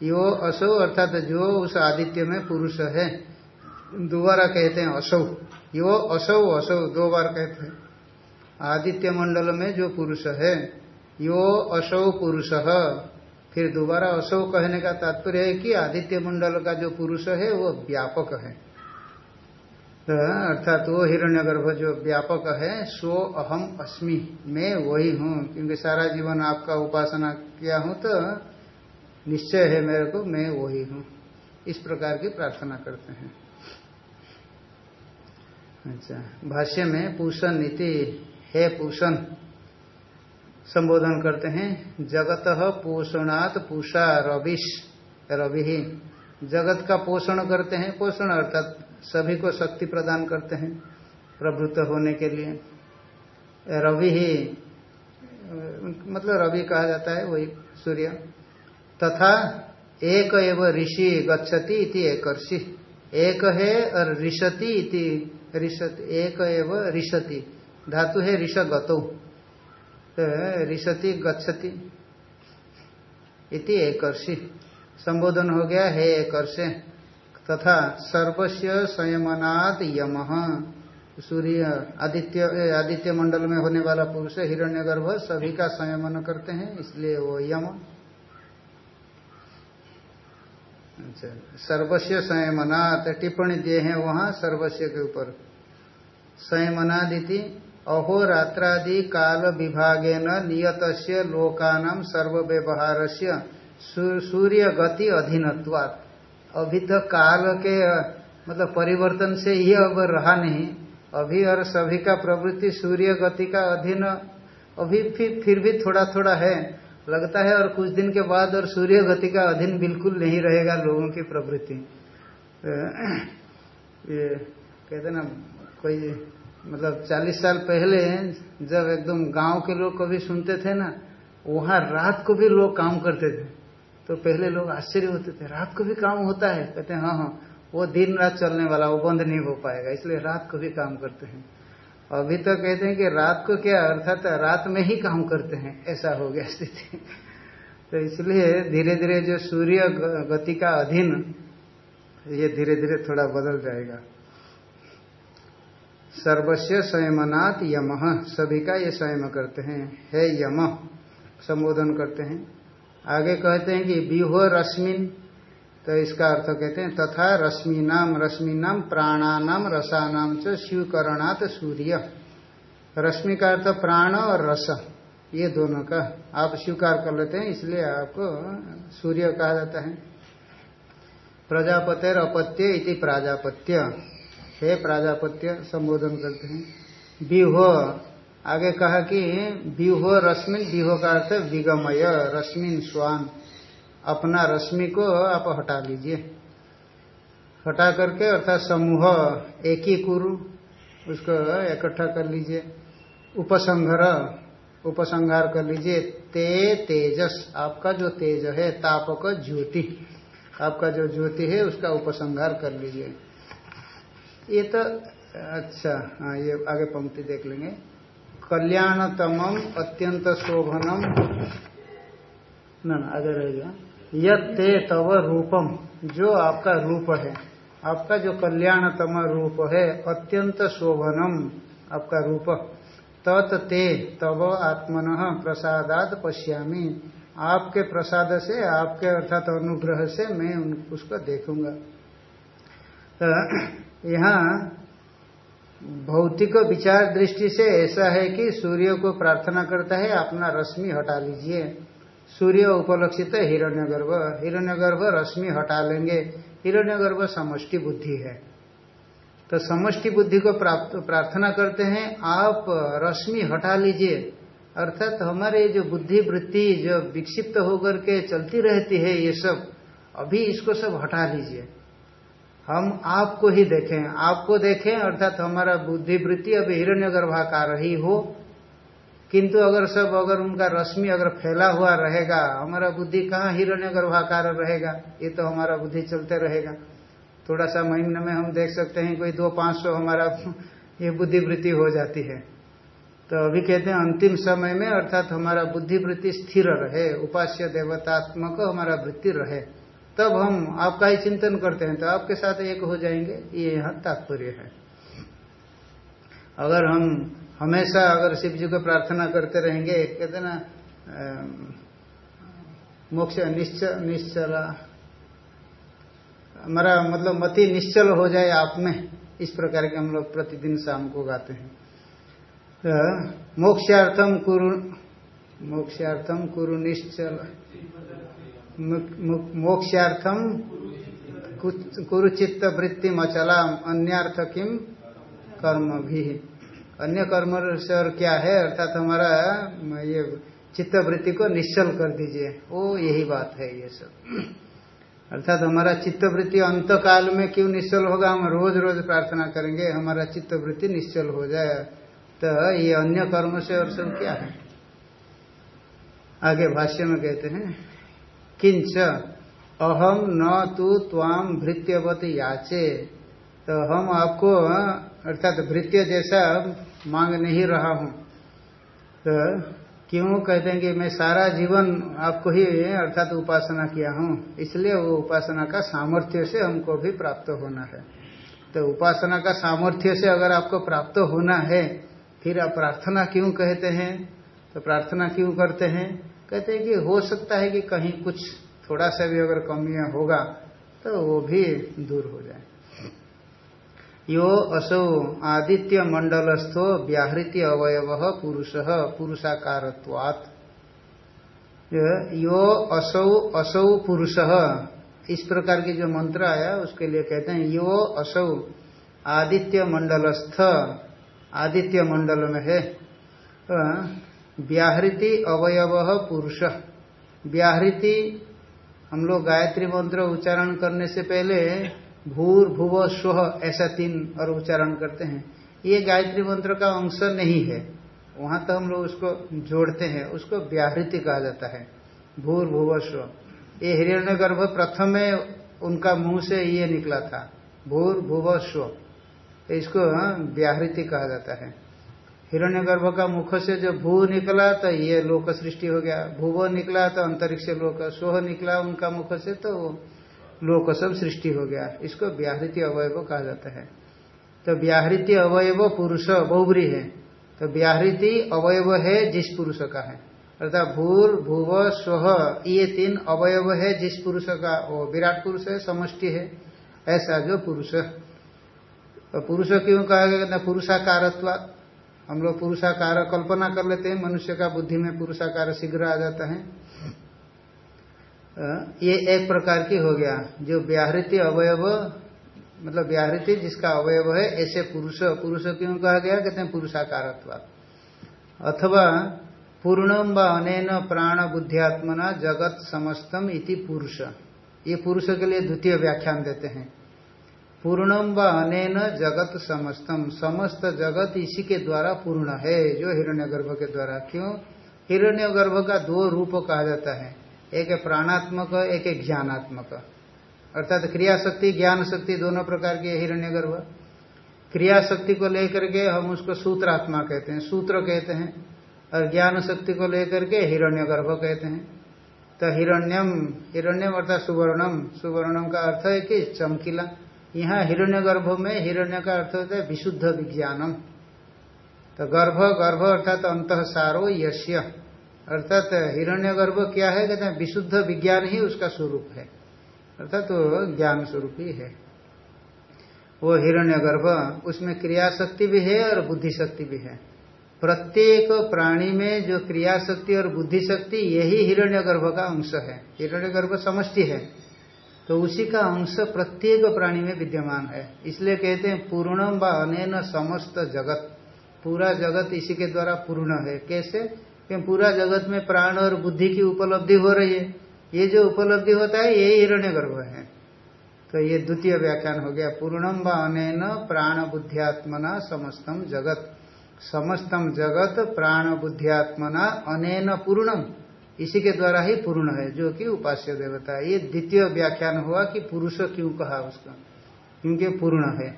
यो असौ, अर्थात जो उस आदित्य में पुरुष है। दोबारा कहते हैं असौ। यो असौ असौ, दो बार कहते हैं आदित्य मंडल में जो पुरुष है, यो असौ पुरुष फिर दोबारा असौ कहने का तात्पर्य है कि आदित्य मंडल का जो पुरुष है, वो व्यापक है। तो अर्थात वो हिरण्यगर्भ जो व्यापक है, सो अहम अस्मि, मैं वही हूँ। क्योंकि सारा जीवन आपका उपासना किया हूँ तो निश्चय है मेरे को, मैं वही हूँ। इस प्रकार की प्रार्थना करते हैं। अच्छा। भाष्य में पूषण नीति है पूषण संबोधन करते हैं। जगत पोषणात पूषा रविश, रवि। ही जगत का पोषण करते हैं, पोषण अर्थात सभी को शक्ति प्रदान करते हैं प्रभुत्व होने के लिए। रवि ही मतलब रवि कहा जाता है, वही सूर्य। तथा एक एव ऋषि गच्छति इति एक एक है और ऋषति इति ऋषति एक एव ऋषति। धातु है ऋष गतो ऋषति गच्छति। इति एकर्षि। संबोधन हो गया, हे एकर्षे। तथा सर्वस्व संयमनाद यम। सूर्य आदित्य आदित्य मंडल में होने वाला पुरुष हिरण्यगर्भ, सभी का संयमन करते हैं, इसलिए वो यम। अच्छा सर्वस्व संयमनाथ टिप्पणी दिए हैं वहाँ सर्वस्व के ऊपर। संयमनादिति अहोरात्रादि काल विभागेन नियत लोकानाम सर्व व्यवहार से सूर्य गति अधीनत्वात्। अभी तो काल के मतलब परिवर्तन से ही अब रहा नहीं। अभी और सभी का प्रवृत्ति सूर्य गति का अधीन, अभी फिर फिर भी थोड़ा थोड़ा है। लगता है और कुछ दिन के बाद और सूर्य गति का अधीन बिल्कुल नहीं रहेगा लोगों की प्रवृत्ति। ये, कहते ना कोई मतलब चालीस साल पहले जब एकदम गाँव के लोग कभी सुनते थे ना, वहाँ रात को भी लोग काम करते थे। तो पहले लोग आश्चर्य होते थे, रात को भी काम होता है? कहते हैं हाँ हाँ वो दिन रात चलने वाला, वो बंद नहीं हो पाएगा, इसलिए रात को भी काम करते हैं। अभी तो कहते हैं कि रात को क्या, अर्थात रात में ही काम करते हैं, ऐसा हो गया स्थिति। तो इसलिए धीरे धीरे जो सूर्य गति का अधीन, ये धीरे धीरे थोड़ा बदल जाएगा। सर्वस्व संयमनाथ यम। सभी का ये संयम करते हैं। हे यम। संबोधन करते हैं। आगे कहते हैं कि व्यूह रश्मिन। तो इसका अर्थ कहते हैं, तथा रश्मि नाम रश्मि नाम प्राणानाम, रसानाम च शिवकरणात सूर्य। रश्मि का अर्थ प्राण और रस। ये दोनों का आप स्वीकार कर लेते हैं, इसलिए आपको सूर्य कहा जाता है। प्रजापतिर अपत्य इति प्राजापत्य। हे प्राजापत्य, संबोधन करते हैं। व्यूह आगे कहा कि व्यूह रश्मि व्यूह का अर्थ विगमय रश्मिन स्वान अपना रश्मि को आप हटा लीजिए। हटा करके अर्थात समूह एक ही कुरु उसको इकट्ठा कर लीजिए। उपसंहार उपसंहार कर लीजिए। ते तेजस, आपका जो तेज है, तापक ज्योति। आपका जो ज्योति है, उसका उपसंहार कर लीजिए। ये तो अच्छा हाँ ये आगे पंक्ति देख लेंगे। कल्याणतम अत्यंत शोभनम ना ना, आगे रहेगा। ते तव रूपम, जो आपका रूप है। आपका जो कल्याणतम रूप है अत्यंत शोभनम आपका रूप। तत् ते तव आत्मन प्रसादात पश्यामी। आपके प्रसाद से, आपके अर्थात अनुग्रह से मैं उसको देखूँगा। यहाँ भौतिक विचार दृष्टि से ऐसा है कि सूर्य को प्रार्थना करता है, अपना रश्मि हटा लीजिए। सूर्य उपलक्षित है हिरण्यगर्भ। हिरण्यगर्भ रश्मि हटा लेंगे। हिरण्यगर्भ समष्टि बुद्धि है। तो समष्टि बुद्धि को प्राप्त प्रार्थना करते हैं, आप रश्मि हटा लीजिए। अर्थात हमारे जो बुद्धि वृत्ति जो विक्षिप्त होकर के चलती रहती है, ये सब, अभी इसको सब हटा लीजिए। हम आपको ही देखें, आपको देखें, अर्थात हमारा बुद्धि वृत्ति अभी हिरण्य गर्भाकार ही हो। किंतु अगर सब, अगर उनका रश्मि अगर फैला हुआ रहेगा, हमारा बुद्धि कहाँ हिरण्य गर्भाकार रहेगा? ये तो हमारा बुद्धि चलते रहेगा। थोड़ा सा महीने में हम देख सकते हैं, कोई दो पाँच सौ हमारा ये बुद्धिवृत्ति हो जाती है। तो अभी कहते हैं, अंतिम समय में अर्थात हमारा बुद्धिवृत्ति स्थिर रहे, उपास्य देवतात्मक हमारा वृत्ति रहे। तब हम आपका ही चिंतन करते हैं तो आपके साथ एक हो जाएँगे, ये यहाँ तात्पर्य है। अगर हम हमेशा अगर शिव जी को प्रार्थना करते रहेंगे, कहते ना मोक्ष निश्चल, निश्चला, हमारा मतलब मति निश्चल हो जाए आप में, इस प्रकार के हम लोग प्रतिदिन शाम को गाते हैं। तो मोक्षार्थम कुरु मोक्षार्थम कुरु निश्चल। मोक्षार्थम कुरुचित्त वृत्ति मचलाम अन्यर्थ किम कर्म भी अन्य कर्म से और क्या है? अर्थात हमारा ये चित्त वृत्ति को निश्चल कर दीजिए। वो यही बात है ये सब। अर्थात हमारा चित्त वृत्ति अंत काल में क्यों निश्चल होगा? हम रोज रोज प्रार्थना करेंगे, हमारा चित्त वृत्ति निश्चल हो जाए। तो ये अन्य कर्म से और सब क्या है? आगे भाष्य में कहते हैं। किंच अहम न तू त्वाम भृत्यवत याचे। तो हम आपको, अर्थात भृत्य जैसा मांग नहीं रहा हूँ। तो क्यों कहते हैं कि मैं सारा जीवन आपको ही, अर्थात उपासना किया हूँ, इसलिए वो उपासना का सामर्थ्य से हमको भी प्राप्त होना है। तो उपासना का सामर्थ्य से अगर आपको प्राप्त होना है, फिर आप प्रार्थना क्यों कहते हैं? तो प्रार्थना क्यों करते हैं? कहते हैं कि हो सकता है कि कहीं कुछ थोड़ा सा भी अगर कमियाँ होगा तो वो भी दूर हो जाए। यो असौ आदित्य मंडलस्थो व्याहृति अवयव पुरुष पुरुषाकार यो असौ असौ पुरुष, इस प्रकार की जो मंत्र आया, उसके लिए कहते हैं, यो असौ आदित्य मंडलस्थ, आदित्य मंडल में है। व्याहृति अवयव पुरुष। व्याहृति, हम लोग गायत्री मंत्र उच्चारण करने से पहले भूर, भुव, स्व ऐसा तीन और उच्चारण करते हैं। ये गायत्री मंत्र का अंश नहीं है। वहाँ तो हम लोग उसको जोड़ते हैं। उसको व्याहृति कहा जाता है। भूर, भुव, स्व। ये हिरण्य गर्भ प्रथम उनका मुँह से ये निकला था। भूर, भुव, स्व। इसको व्याहृति कहा जाता है। हिरण्य गर्भ का मुख से जो भू निकला तो ये लोक सृष्टि हो गया। भूव निकला तो अंतरिक्ष लोक स्व निकला उनका मुख से तो लोक सब सृष्टि हो गया। इसको व्याहृति अवयव कहा जाता है। तो व्याहृति अवयव पुरुष बहुबरी है। तो व्याहृति अवयव है जिस पुरुष का है। अर्थात भूर, भूव स्व ये तीन अवयव है जिस पुरुष का। वो विराट पुरुष है, समष्टि है, ऐसा जो पुरुष। तो पुरुष क्यों कहा गया? पुरुषाकारत्व हम लोग पुरुषाकार कल्पना कर लेते हैं, मनुष्य का बुद्धि में पुरुषाकार शीघ्र आ जाता है। ये एक प्रकार की हो गया। जो व्याहृति अवयव मतलब व्याहृति जिसका अवयव है, ऐसे पुरुष पुरुष क्यों कहा गया? कहते हैं पुरुषाकार अथवा पूर्णम व अनेन प्राण बुद्धियात्मना जगत समस्तम इति पुरुष। ये पुरुष के लिए द्वितीय व्याख्यान देते हैं। पूर्णम व अनेन जगत समस्तम। समस्त जगत इसी के द्वारा पूर्ण है, जो हिरण्यगर्भ के द्वारा। क्यों? हिरण्यगर्भ का दो रूप कहा जाता है। एक है प्राणात्मक, एक है ज्ञानात्मक। अर्थात क्रिया शक्ति ज्ञान शक्ति दोनों प्रकार की हिरण्य गर्भ क्रिया शक्ति को लेकर के हम उसको सूत्रात्मा कहते हैं। सूत्र कहते हैं और ज्ञान शक्ति को लेकर के हिरण्य गर्भ कहते हैं। तो हिरण्यम हिरण्यम अर्थात सुवर्णम। सुवर्णम का अर्थ है कि चमकीला। यहाँ हिरण्य गर्भ में हिरण्य का अर्थ होता है विशुद्ध विज्ञानम। तो गर्भ गर्भ अर्थात अंत सारो यश्य अर्थात हिरण्य गर्भ क्या है? कहते हैं विशुद्ध विज्ञान ही उसका स्वरूप है। अर्थात तो ज्ञान स्वरूप ही है। वो हिरण्य गर्भ उसमें क्रिया शक्ति भी है और बुद्धि शक्ति भी है। प्रत्येक प्राणी में जो क्रिया शक्ति और बुद्धि शक्ति यही हिरण्य गर्भ का अंश है। हिरण्य गर्भ समष्टि है। तो उसी का अंश प्रत्येक प्राणी में विद्यमान है। इसलिए कहते हैं पूर्णम व अनेन समस्त जगत। पूरा जगत इसी के द्वारा पूर्ण है। कैसे? कि पूरा जगत में प्राण और बुद्धि की उपलब्धि हो रही है। ये जो उपलब्धि होता है, ये हिरण्य गर्भ है। तो ये द्वितीय व्याख्यान हो गया। पूर्णम व अनेन प्राण बुद्धियात्मना समस्तम जगत। समस्तम जगत प्राण बुद्धियात्मना अनेन पूर्णम। इसी के द्वारा ही पूर्ण है, जो कि उपास्य देवता ये द्वितीय व्याख्यान हुआ कि पुरुष क्यों कहा उसका? क्योंकि पूर्ण है।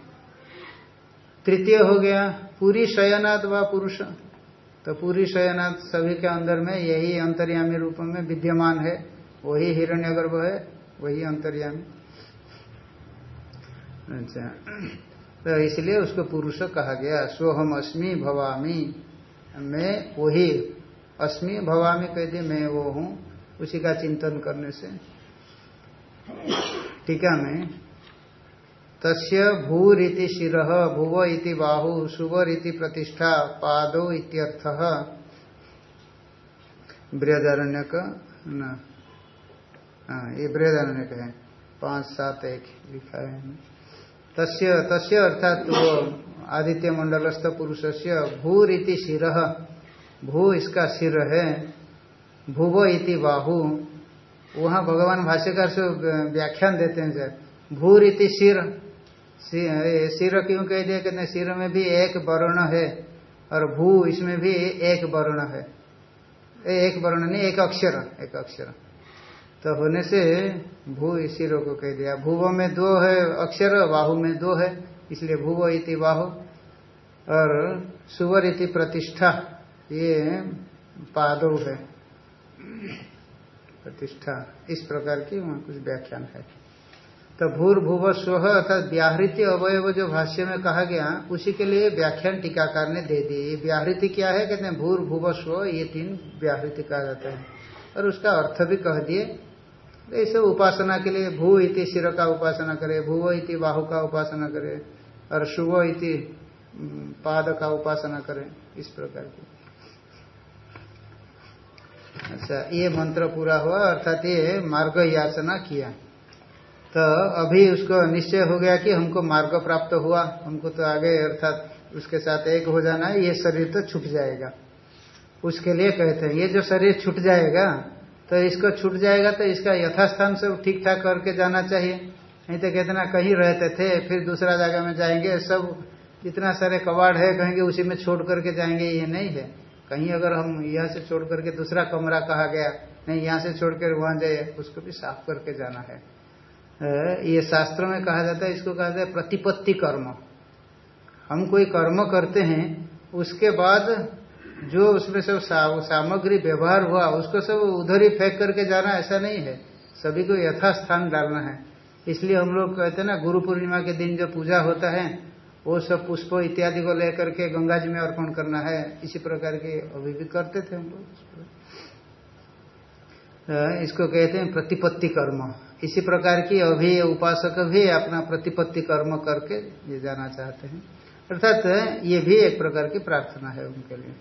तृतीय हो गया, पूरी शयनाद व पुरुष। तो पूरी शयनाथ सभी के अंदर में यही अंतर्यामी रूप में विद्यमान है। वही हिरण्यगर्भ है, वही अंतर्यामी। अच्छा। तो इसलिए उसको पुरुष कहा गया। सोहम अस्मि भवामी। मैं वही अस्मि भवामी कह दिए मैं वो हूँ। उसी का चिंतन करने से। टीका में। तस्य भूरीति शिर, भुव इति बाहु सुवर इति प्रतिष्ठा, पादो इत्यर्थ। बृहदारण्य का ये बृहदारण्य का है। पाँच, सात, एक लिखा है। तस्य तस्य अर्थात वो आदित्य मंडलस्थ पुरुष से भूरीति शिर। भू इसका सिर है। भूव इति बाहु। वहाँ भगवान भाष्यकार से व्याख्यान देते हैं सर। भूर इति सिर। सिर क्यों कह दिया? कहते सिर में भी एक वर्ण है और भू इसमें भी एक वर्ण है। एक वर्ण नहीं, एक अक्षर एक अक्षर। तो होने से भू सिरों को कह दिया। भूव में दो है अक्षर, बाहु में दो है, इसलिए भूव इति बाहु। और सुवर इति प्रतिष्ठा। ये पादव है। प्रतिष्ठा। इस प्रकार की वहाँ कुछ व्याख्यान है। तो भूर भूव स्व अर्थात व्याहृति अवयव जो भाष्य में कहा गया, उसी के लिए व्याख्यान टीकाकार ने दे दी। ये व्याहृति क्या है? कहते हैं भूर भूव स्व ये तीन व्याहृति कहा जाता है। और उसका अर्थ भी कह दिए। ऐसे उपासना के लिए, भू इति शिर का उपासना करे भूव इति बाहु का उपासना करे, और शुभ इति पाद का उपासना करे, इस प्रकार की। अच्छा ये मंत्र पूरा हुआ, अर्थात ये मार्ग याचना किया। तो अभी उसको निश्चय हो गया कि हमको मार्ग प्राप्त हुआ, हमको तो आगे अर्थात उसके साथ एक हो जाना है, ये शरीर तो छूट जाएगा। उसके लिए कहते हैं, ये जो शरीर छूट जाएगा तो इसको छूट जाएगा तो इसका यथास्थान सब ठीक ठाक करके जाना चाहिए। नहीं तो कितना कहीं रहते थे, फिर दूसरा जगह में जाएँगे, सब इतना सारे कबाड़ है, कहेंगे उसी में छोड़ करके जाएँगे, ये नहीं है। कहीं अगर हम यहाँ से छोड़ करके दूसरा कमरा कहा गया, नहीं, यहाँ से छोड़ कर वहाँ जाए उसको भी साफ़ करके जाना है। ये शास्त्र में कहा जाता है, इसको कहा जाता है प्रतिपत्ति कर्म। हम कोई कर्म करते हैं, उसके बाद जो उसमें सब सामग्री व्यवहार हुआ, उसको सब उधर ही फेंक करके जाना ऐसा नहीं है। सभी को यथास्थान डालना है। इसलिए हम लोग कहते हैं ना, गुरु पूर्णिमा के दिन जो पूजा होता है वो सब पुष्प इत्यादि को लेकर के गंगा जी में अर्पण करना है। इसी प्रकार के अभी भी करते थे हम लोग। इसको कहते हैं प्रतिपत्ति कर्म। इसी प्रकार की अभी उपासक भी अपना प्रतिपत्ति कर्म करके ये जाना चाहते हैं। अर्थात ये भी एक प्रकार की प्रार्थना है उनके लिए।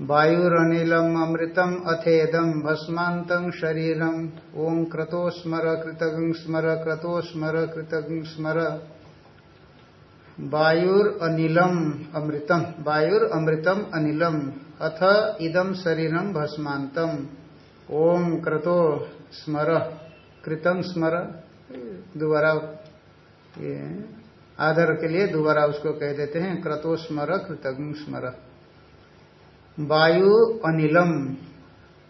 वायुरनिलम अमृतम अथेदम भस्मांतं शरीरम। ओम क्रतो स्मर स्मर क्रतो स्मर स्मर। वायुर अनिलम अमृतम। वायुर अमृतम अनिलम। अथ इदम शरीरम भस्मांतम ओम क्रतो स्मर। कृतम स्मर। दोबारा आदर के लिए दोबारा उसको कह देते हैं, क्रतो स्मर, कृतज्ञ स्मर। वायु अनिलम।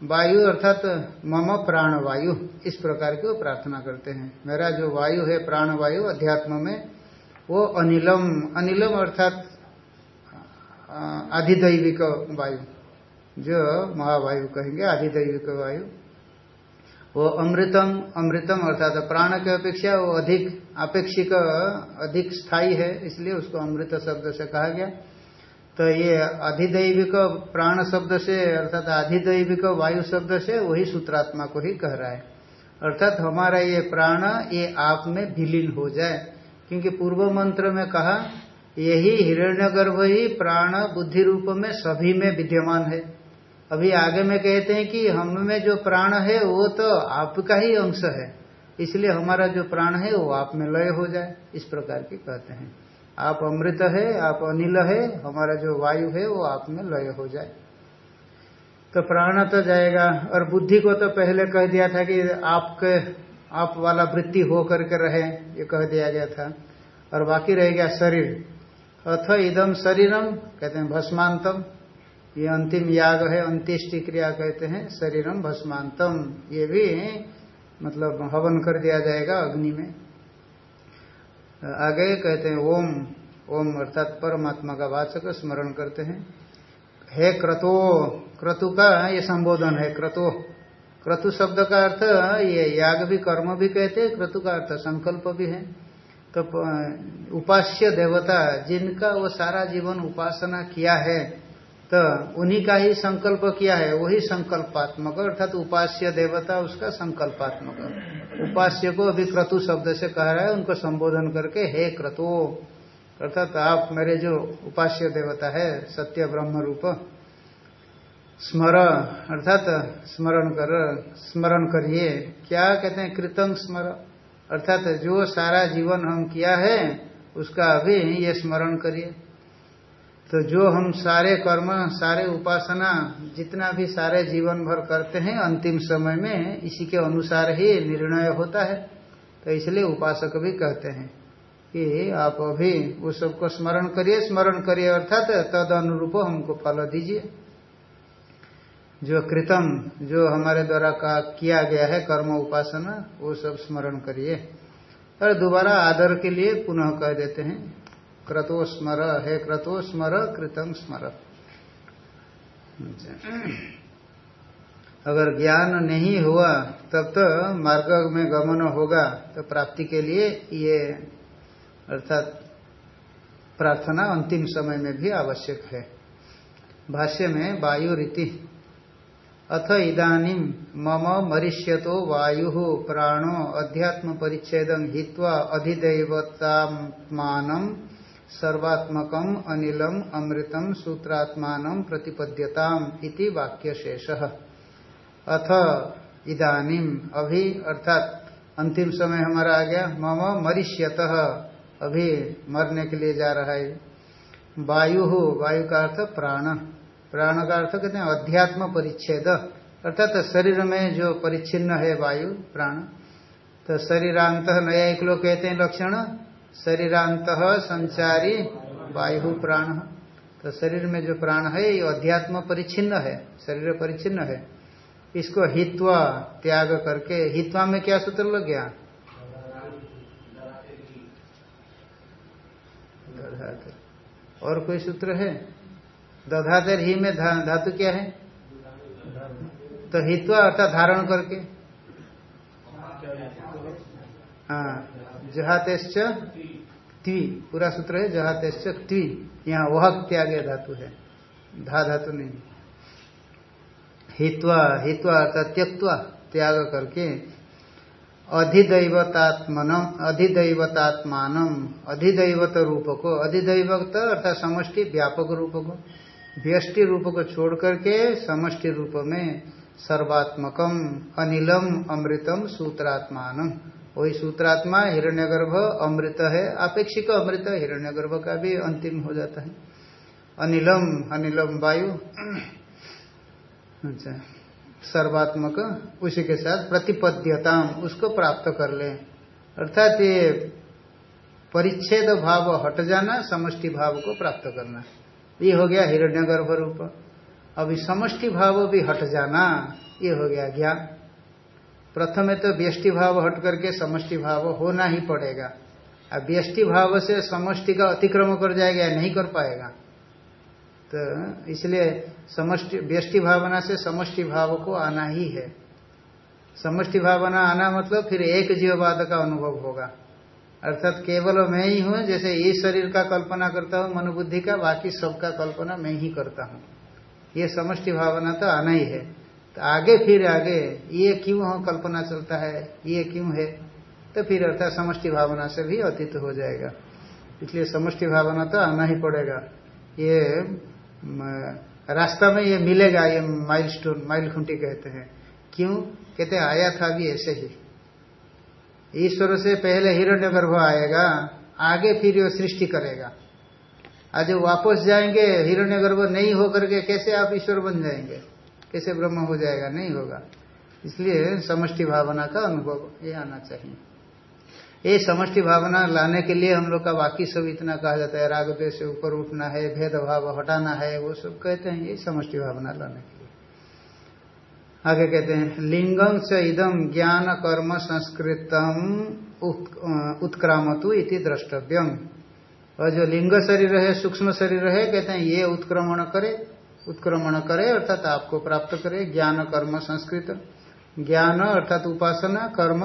वायु अर्थात मम प्राण वायु इस प्रकार की वो प्रार्थना करते हैं। मेरा जो वायु है प्राण वायु अध्यात्म में वो अनिलम अनिलम अर्थात आधिदैविक वायु। जो महावायु कहेंगे, आधिदैविक वायु। वो अमृतम अमृतम अर्थात प्राण के अपेक्षा, वो अधिक अपेक्षिक अधिक स्थायी है, इसलिए उसको अमृत शब्द से कहा गया। तो ये अधिदैविक प्राण शब्द से, अर्थात अधिदैविक वायु शब्द से, वही सूत्रात्मा को ही कह रहा है। अर्थात हमारा ये प्राण, ये आप में विलीन हो जाए। क्योंकि पूर्व मंत्र में कहा, यही हिरण्यगर्भ ही प्राण बुद्धि रूप में सभी में विद्यमान है। अभी आगे में कहते हैं कि हम में जो प्राण है, वो तो आपका ही अंश है। इसलिए हमारा जो प्राण है, वो आप में लय हो जाए, इस प्रकार की कहते हैं। आप अमृत है, आप अनिल है, हमारा जो वायु है, वो आप में लय हो जाए। तो प्राण तो जाएगा, और बुद्धि को तो पहले कह दिया था कि आपके आप वाला वृत्ति हो करके रहे, ये कह दिया गया था। और बाकी रह गया शरीर। अथ इदम शरीरम कहते हैं भस्मांतम। ये अंतिम याग है, अंत्येष्टि क्रिया कहते हैं शरीरम भस्मांतम। ये भी मतलब हवन कर दिया जाएगा अग्नि में। आगे कहते हैं ओम ओम अर्थात परमात्मा का वाचक स्मरण करते हैं। हे क्रतो, क्रतु का ये संबोधन है, क्रतो। क्रतु शब्द का अर्थ, ये याग भी, कर्म भी कहते हैं, क्रतु का अर्थ संकल्प भी है। तो उपास्य देवता, जिनका वो सारा जीवन उपासना किया है तो उन्हीं का ही संकल्प किया है, वही संकल्पात्मक, अर्थात तो उपास्य देवता, उसका संकल्पात्मक। उपास्य को अभी क्रतु शब्द से कह रहा है, उनको संबोधन करके, हे क्रतु, अर्थात आप मेरे जो उपास्य देवता है, सत्य ब्रह्म रूप स्मर, अर्थात स्मरण कर, स्मरण करिए। क्या कहते हैं कृतंग स्मर? अर्थात जो सारा जीवन हम किया है, उसका अभी ये स्मरण करिए। तो जो हम सारे कर्म, सारे उपासना, जितना भी सारे जीवन भर करते हैं, अंतिम समय में, इसी के अनुसार ही निर्णय होता है। तो इसलिए उपासक भी कहते हैं कि आप अभी वो सबको स्मरण करिए। स्मरण करिए, अर्थात तद अनुरूप हमको फल दीजिए। जो कृतम, जो हमारे द्वारा का किया गया है कर्म उपासना, वो सब स्मरण करिए। और दोबारा आदर के लिए पुनः कह देते हैं, क्रतो स्मर, है क्रतो स्मर, कृतम स्मर। अगर ज्ञान नहीं हुआ, तब तो मार्ग में गमन होगा तो प्राप्ति के लिए ये, अर्थात प्रार्थना अंतिम समय में भी आवश्यक है। भाष्य में वायु रीति अथ इदानीम मम मरिष्यतो वायु प्राणो अध्यात्म परिच्छेद हित्वा अधिदेवतात्मान सर्वात्मकम अनिलम अमृतम सूत्रात्मान प्रतिपद्यताम इति वाक्य अथ इदानीम अभी अर्थात अंतिम समय हमारा आ गया। मम मरिष्यत अभी मरने के लिए जा रहा है। वायु वायु का अर्थ प्राण। प्राण का अर्थ कहते हैं अध्यात्म परिच्छेद। अर्थात तो शरीर में जो परिच्छिन्न है वायु, प्राण तो शरीरांत एक लोग कहते हैं लक्षण। शरीरांत संचारी वायु, प्राण। तो शरीर में जो प्राण है, ये अध्यात्म परिच्छिन्न है, शरीर परिच्छिन्न है। इसको हित्वा त्याग करके, हित्वा में क्या सूत्र लग गया? और कोई सूत्र है? दधातर ही में धा, धातु क्या है? तो हित्वा अर्थात धारण करके। हाँ जहातेश्च त्वी पूरा सूत्र है जहातेश्च त्वी यहाँ वह त्याग धातु है। धा धातु नहीं। हित्वा हित्वा अर्थात त्यक्वा त्याग करके। अधिदैवतात्मन अधिदैवतात्मान अधिदैवत रूप को अधिदैवत अर्थात समष्टि व्यापक रूप को व्यष्टि रूप को छोड़ करके समष्टि रूप में सर्वात्मकम, अनिलम, अमृतम सूत्रात्मान वही सूत्रात्मा हिरण्यगर्भ, अमृत है, अपेक्षिक अमृत हिरण्यगर्भ का भी अंतिम हो जाता है। अनिलम अनिलम वायु। अच्छा सर्वात्मक, उसी के साथ प्रतिपद्यता उसको प्राप्त कर ले। अर्थात ये परिच्छेद भाव हट जाना, समष्टि भाव को प्राप्त करना। ये हो गया हिरण्य गर्भ रूप। अभी समष्टि भाव भी हट जाना, ये हो गया ज्ञान। प्रथम तो व्यष्टि भाव हट करके समष्टि भाव होना ही पड़ेगा। अब व्यष्टि भाव से समष्टि का अतिक्रम कर जाएगा नहीं कर पाएगा। तो इसलिए समष्टि, व्यष्टि भावना से समष्टि भाव को आना ही है। समष्टि भावना आना मतलब फिर एक जीववाद का अनुभव होगा। अर्थात केवल मैं ही हूँ, जैसे ये शरीर का कल्पना करता हूँ, मनोबुद्धि का, बाकी सबका कल्पना मैं ही करता हूँ। ये समष्टि भावना तो आना ही है। तो आगे फिर आगे, ये क्यों हो कल्पना चलता है, ये क्यों है? तो फिर अर्थात समष्टि भावना से भी अतीत हो जाएगा। इसलिए समष्टि भावना तो आना ही पड़ेगा। ये रास्ता में ये मिलेगा, ये माइल स्टोन माइल खुंटी कहते हैं। क्यों? कहते आया था भी ऐसे ही। ईश्वर से पहले हिरण्य गर्भ आएगा, आगे फिर वो सृष्टि करेगा। आज वापस जाएँगे, हिरण्य गर्भ नहीं होकर के कैसे आप ईश्वर बन जाएँगे? कैसे ब्रह्म हो जाएगा? नहीं होगा। इसलिए समष्टि भावना का अनुभव ये आना चाहिए। ये समष्टि भावना लाने के लिए हम लोग का बाकी सब इतना कहा जाता है, राग से ऊपर उठना है, भेदभाव हटाना है, वो सब कहते हैं ये समष्टि भावना लाने के आगे कहते हैं लिंगम से इदम ज्ञान कर्म संस्कृतम उत्क्रामतु इति द्रष्टव्यम और जो लिंग शरीर है, सूक्ष्म शरीर है, कहते हैं, ये उत्क्रमण करे उत्क्रमण करे, अर्थात आपको प्राप्त करे, ज्ञान, कर्म, संस्कृत। ज्ञान अर्थात उपासना, कर्म,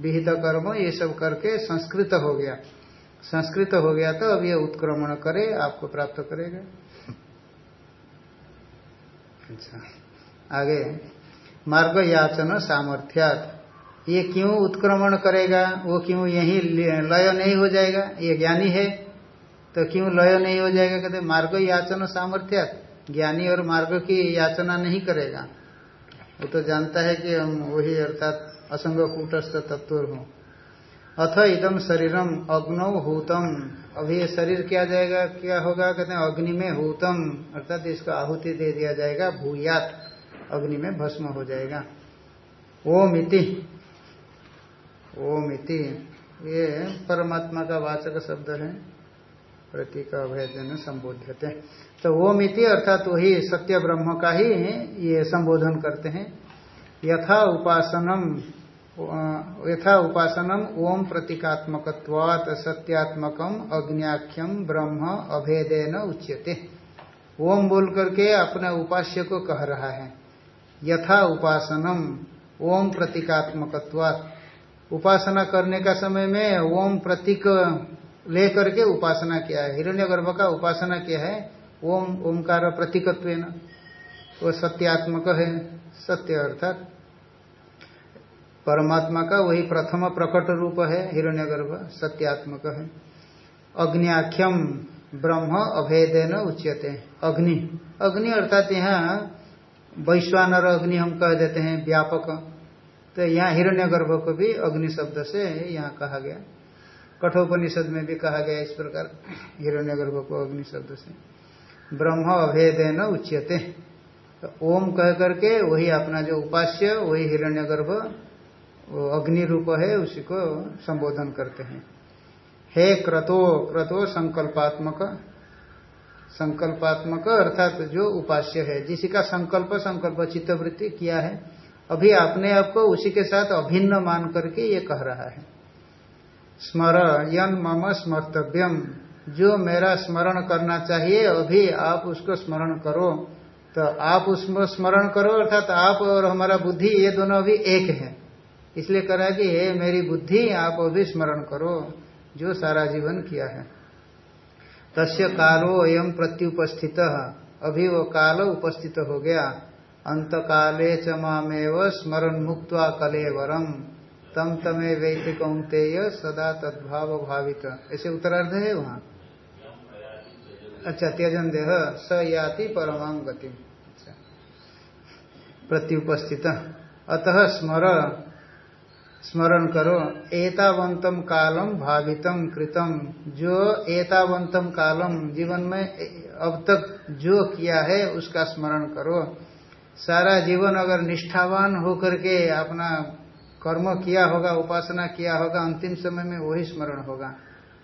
विहित कर्म, ये सब करके संस्कृत हो गया। संस्कृत हो गया तो अब ये उत्क्रमण करे, आपको प्राप्त करेगा। अच्छा आगे। मार्ग याचन सामर्थ्यात। ये क्यों उत्क्रमण करेगा? वो क्यों यही लय नहीं हो जाएगा? ये ज्ञानी है। तो क्यों लय नहीं हो जाएगा? कहते मार्ग याचन सामर्थ्यात। ज्ञानी और मार्ग की याचना नहीं करेगा। वो तो जानता है कि हम वही अर्थात असंग कूटस्थ तत्व हूँ। अथ इदम शरीरम अग्नौ हूतम। अभी ये शरीर क्या जाएगा? क्या होगा? कहते हैं अग्नि में हूतम अर्थात इसको आहुति दे दिया जाएगा, भूयात। अग्नि में भस्म हो जाएगा। ओम इति। ओम इति। ये परमात्मा का वाचक शब्द है। प्रतीक अभयजन संबोध्यते। तो ओम इति अर्थात वही सत्य ब्रह्म का ही ये संबोधन करते हैं। यथा उपासनम यथा उपासनम ओम प्रतीकात्मक सत्यात्मकम अग्नियाख्यम ब्रह्म अभेदेन उच्यते। ओम बोल करके अपने उपास्य को कह रहा है। यथा उपासनम, ओम प्रतीकात्मक उपासना करने का समय में ओम प्रतीक ले करके उपासना किया है। हिरण्य गर्भ का उपासना किया है, ओम ओमकार प्रतीकत्व वो सत्यात्मक है, सत्य अर्थात। परमात्मा का वही प्रथम प्रकट रूप है, हिरण्यगर्भ सत्यात्मक है। अग्नियाख्यम ब्रह्म अभेदेन उच्यते। अग्नि अग्नि अर्थात यहाँ वैश्वानर अग्नि हम कह देते हैं, व्यापक। तो यहाँ हिरण्यगर्भ को भी अग्नि शब्द से यहाँ कहा गया। कठोपनिषद में भी कहा गया इस प्रकार, हिरण्यगर्भ को अग्नि शब्द से। ब्रह्म अभेदेन उच्यते। तो ओम कह करके वही अपना जो उपास्य, वही हिरण्यगर्भ अग्नि रूप है, उसी को संबोधन करते हैं। हे क्रतो क्रतो संकल्पात्मक। संकल्पात्मक, अर्थात जो उपास्य है। जिसी का संकल्प संकल्प चित्तवृत्ति किया है, अभी अपने आप को उसी के साथ अभिन्न मान करके ये कह रहा है। स्मर, यन मम स्मर्तव्यम। जो मेरा स्मरण करना चाहिए, अभी आप उसको स्मरण करो। तो आप उसमें स्मरण करो, अर्थात आप और हमारा बुद्धि, ये दोनों अभी एक है। इसलिए करा कि, हे मेरी बुद्धि, आप अभी स्मरण करो। जो सारा जीवन किया है। तस्य कालो अयम प्रत्युपस्थित। अभी वो काल उपस्थित हो गया। अंत काले च मामेव स्मरण मुक्त कलेवरम। तम तमे वैदिक सदा तद्भाव भावित ऐसे उत्तरार्ध है वहाँ? अच्छा त्यजन देह। स याति परमाम गति अच्छा। प्रत्युपस्थित। अतः स्मर स्मरण करो, एतावंतम कालम भावितम कृतम। जो एतावंतम कालम जीवन में, अब तक जो किया है, उसका स्मरण करो। सारा जीवन अगर निष्ठावान होकर के अपना कर्म किया होगा, उपासना किया होगा, अंतिम समय में वही स्मरण होगा।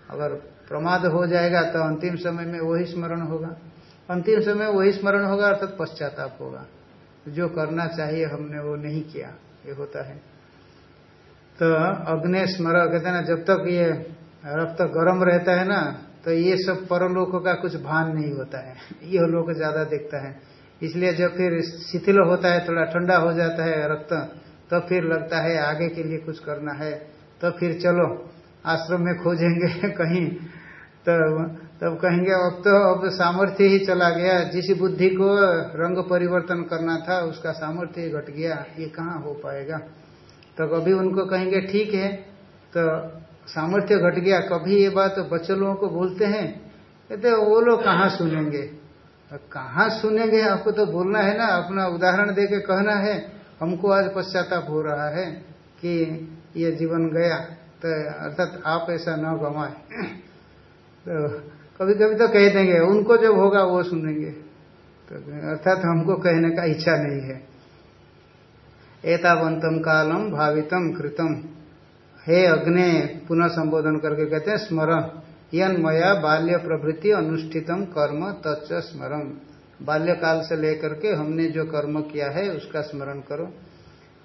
अगर प्रमाद हो जाएगा तो अंतिम समय में वही स्मरण होगा। अंतिम समय वही स्मरण होगा, अर्थात पश्चाताप होगा। जो करना चाहिए हमने, वो नहीं किया। ये होता है। तो अग्नि स्मर कहते ना, जब तक ये रक्त गर्म रहता है ना तो ये सब परलोक का कुछ भान नहीं होता है। ये लोग ज़्यादा देखता है। इसलिए जब फिर शिथिल होता है, थोड़ा ठंडा हो जाता है रक्त तो फिर लगता है आगे के लिए कुछ करना है। तो फिर चलो, आश्रम में खोजेंगे कहीं। तो तब कहेंगे, अब तो अब सामर्थ्य ही चला गया। जिस बुद्धि को रंग परिवर्तन करना था, उसका सामर्थ्य घट गया। ये कहाँ हो पाएगा? तो कभी उनको कहेंगे, ठीक है। तो सामर्थ्य घट गया। कभी ये बात बच्चे लोगों को बोलते हैं, कहते वो लोग कहाँ सुनेंगे? कहाँ सुनेंगे? आपको तो बोलना है ना, अपना उदाहरण दे के कहना है। हमको आज पश्चाताप हो रहा है कि ये जीवन गया तो अर्थात आप ऐसा न गवाए। तो कभी कभी तो कह देंगे, उनको जब होगा, वो सुनेंगे। तो अर्थात हमको कहने का इच्छा नहीं है। एतावंतम कालम भावितम कृतम हे अग्ने, पुनः संबोधन करके कहते हैं स्मरण यन मया बाल्य प्रभृति अनुष्ठितम कर्म तच्च स्मरण बाल्यकाल से लेकर के हमने जो कर्म किया है, उसका स्मरण करो।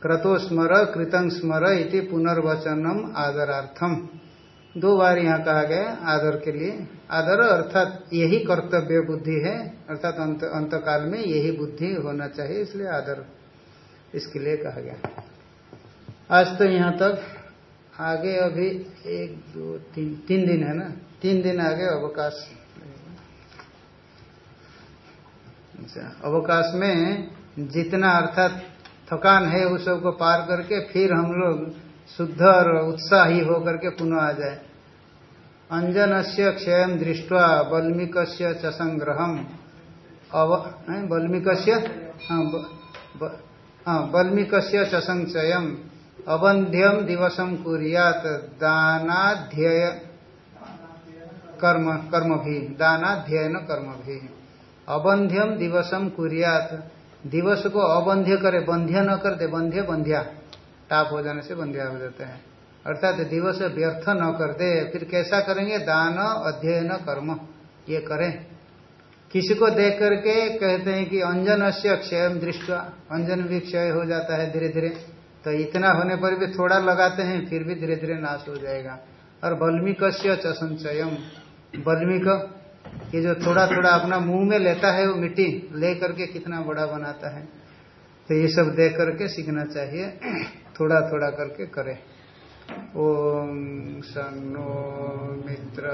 क्रतो स्मर, कृतं स्मर इति पुनर्वचनम आदरार्थम। दो बार यहाँ कहा गया आदर के लिए। आदर अर्थात यही कर्तव्य बुद्धि है, अर्थात अंत अंतकाल में यही बुद्धि होना चाहिए, इसलिए आदर। इसके लिए कहा गया। आज तो यहाँ तक आगे अभी एक, दो, तीन तीन दिन है ना? तीन दिन आगे अवकाश। अच्छा अवकाश में जितना अर्थात थकान है, उस सबको पार करके फिर हम लोग शुद्ध और उत्साही होकर के पुनः आ जाए। अंजन से क्षय दृष्टवा बल्मीक चसंग्रहम बल्मीक बल्मीक चसंचय अबंध्यम दिवसम कुरियात दानाध्यय कर्म कर्म भी दानाध्ययन कर्म भी अबंध्यम दिवसम कुरियात। दिवस को अबंध्य करे बंध्य न कर दे बंध्य बंध्या टाप हो जाने से बंध्या हो जाता है। अर्थात दिवस व्यर्थ न कर दे फिर कैसा करेंगे? दान, अध्ययन, कर्म। ये करें। किसी को देख करके कहते हैं कि अंजन से क्षय दृष्ट अंजन भी क्षय हो जाता है धीरे धीरे तो इतना होने पर भी थोड़ा लगाते हैं, फिर भी धीरे धीरे नाश हो जाएगा। और बल्मीक से संचयम बल्मीक, ये जो थोड़ा थोड़ा अपना मुँह में लेता है वो मिट्टी, ले करके कितना बड़ा बनाता है। तो ये सब देख करके सीखना चाहिए थोड़ा थोड़ा करके करे। ओम सन्नो मित्र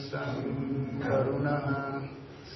सन्नो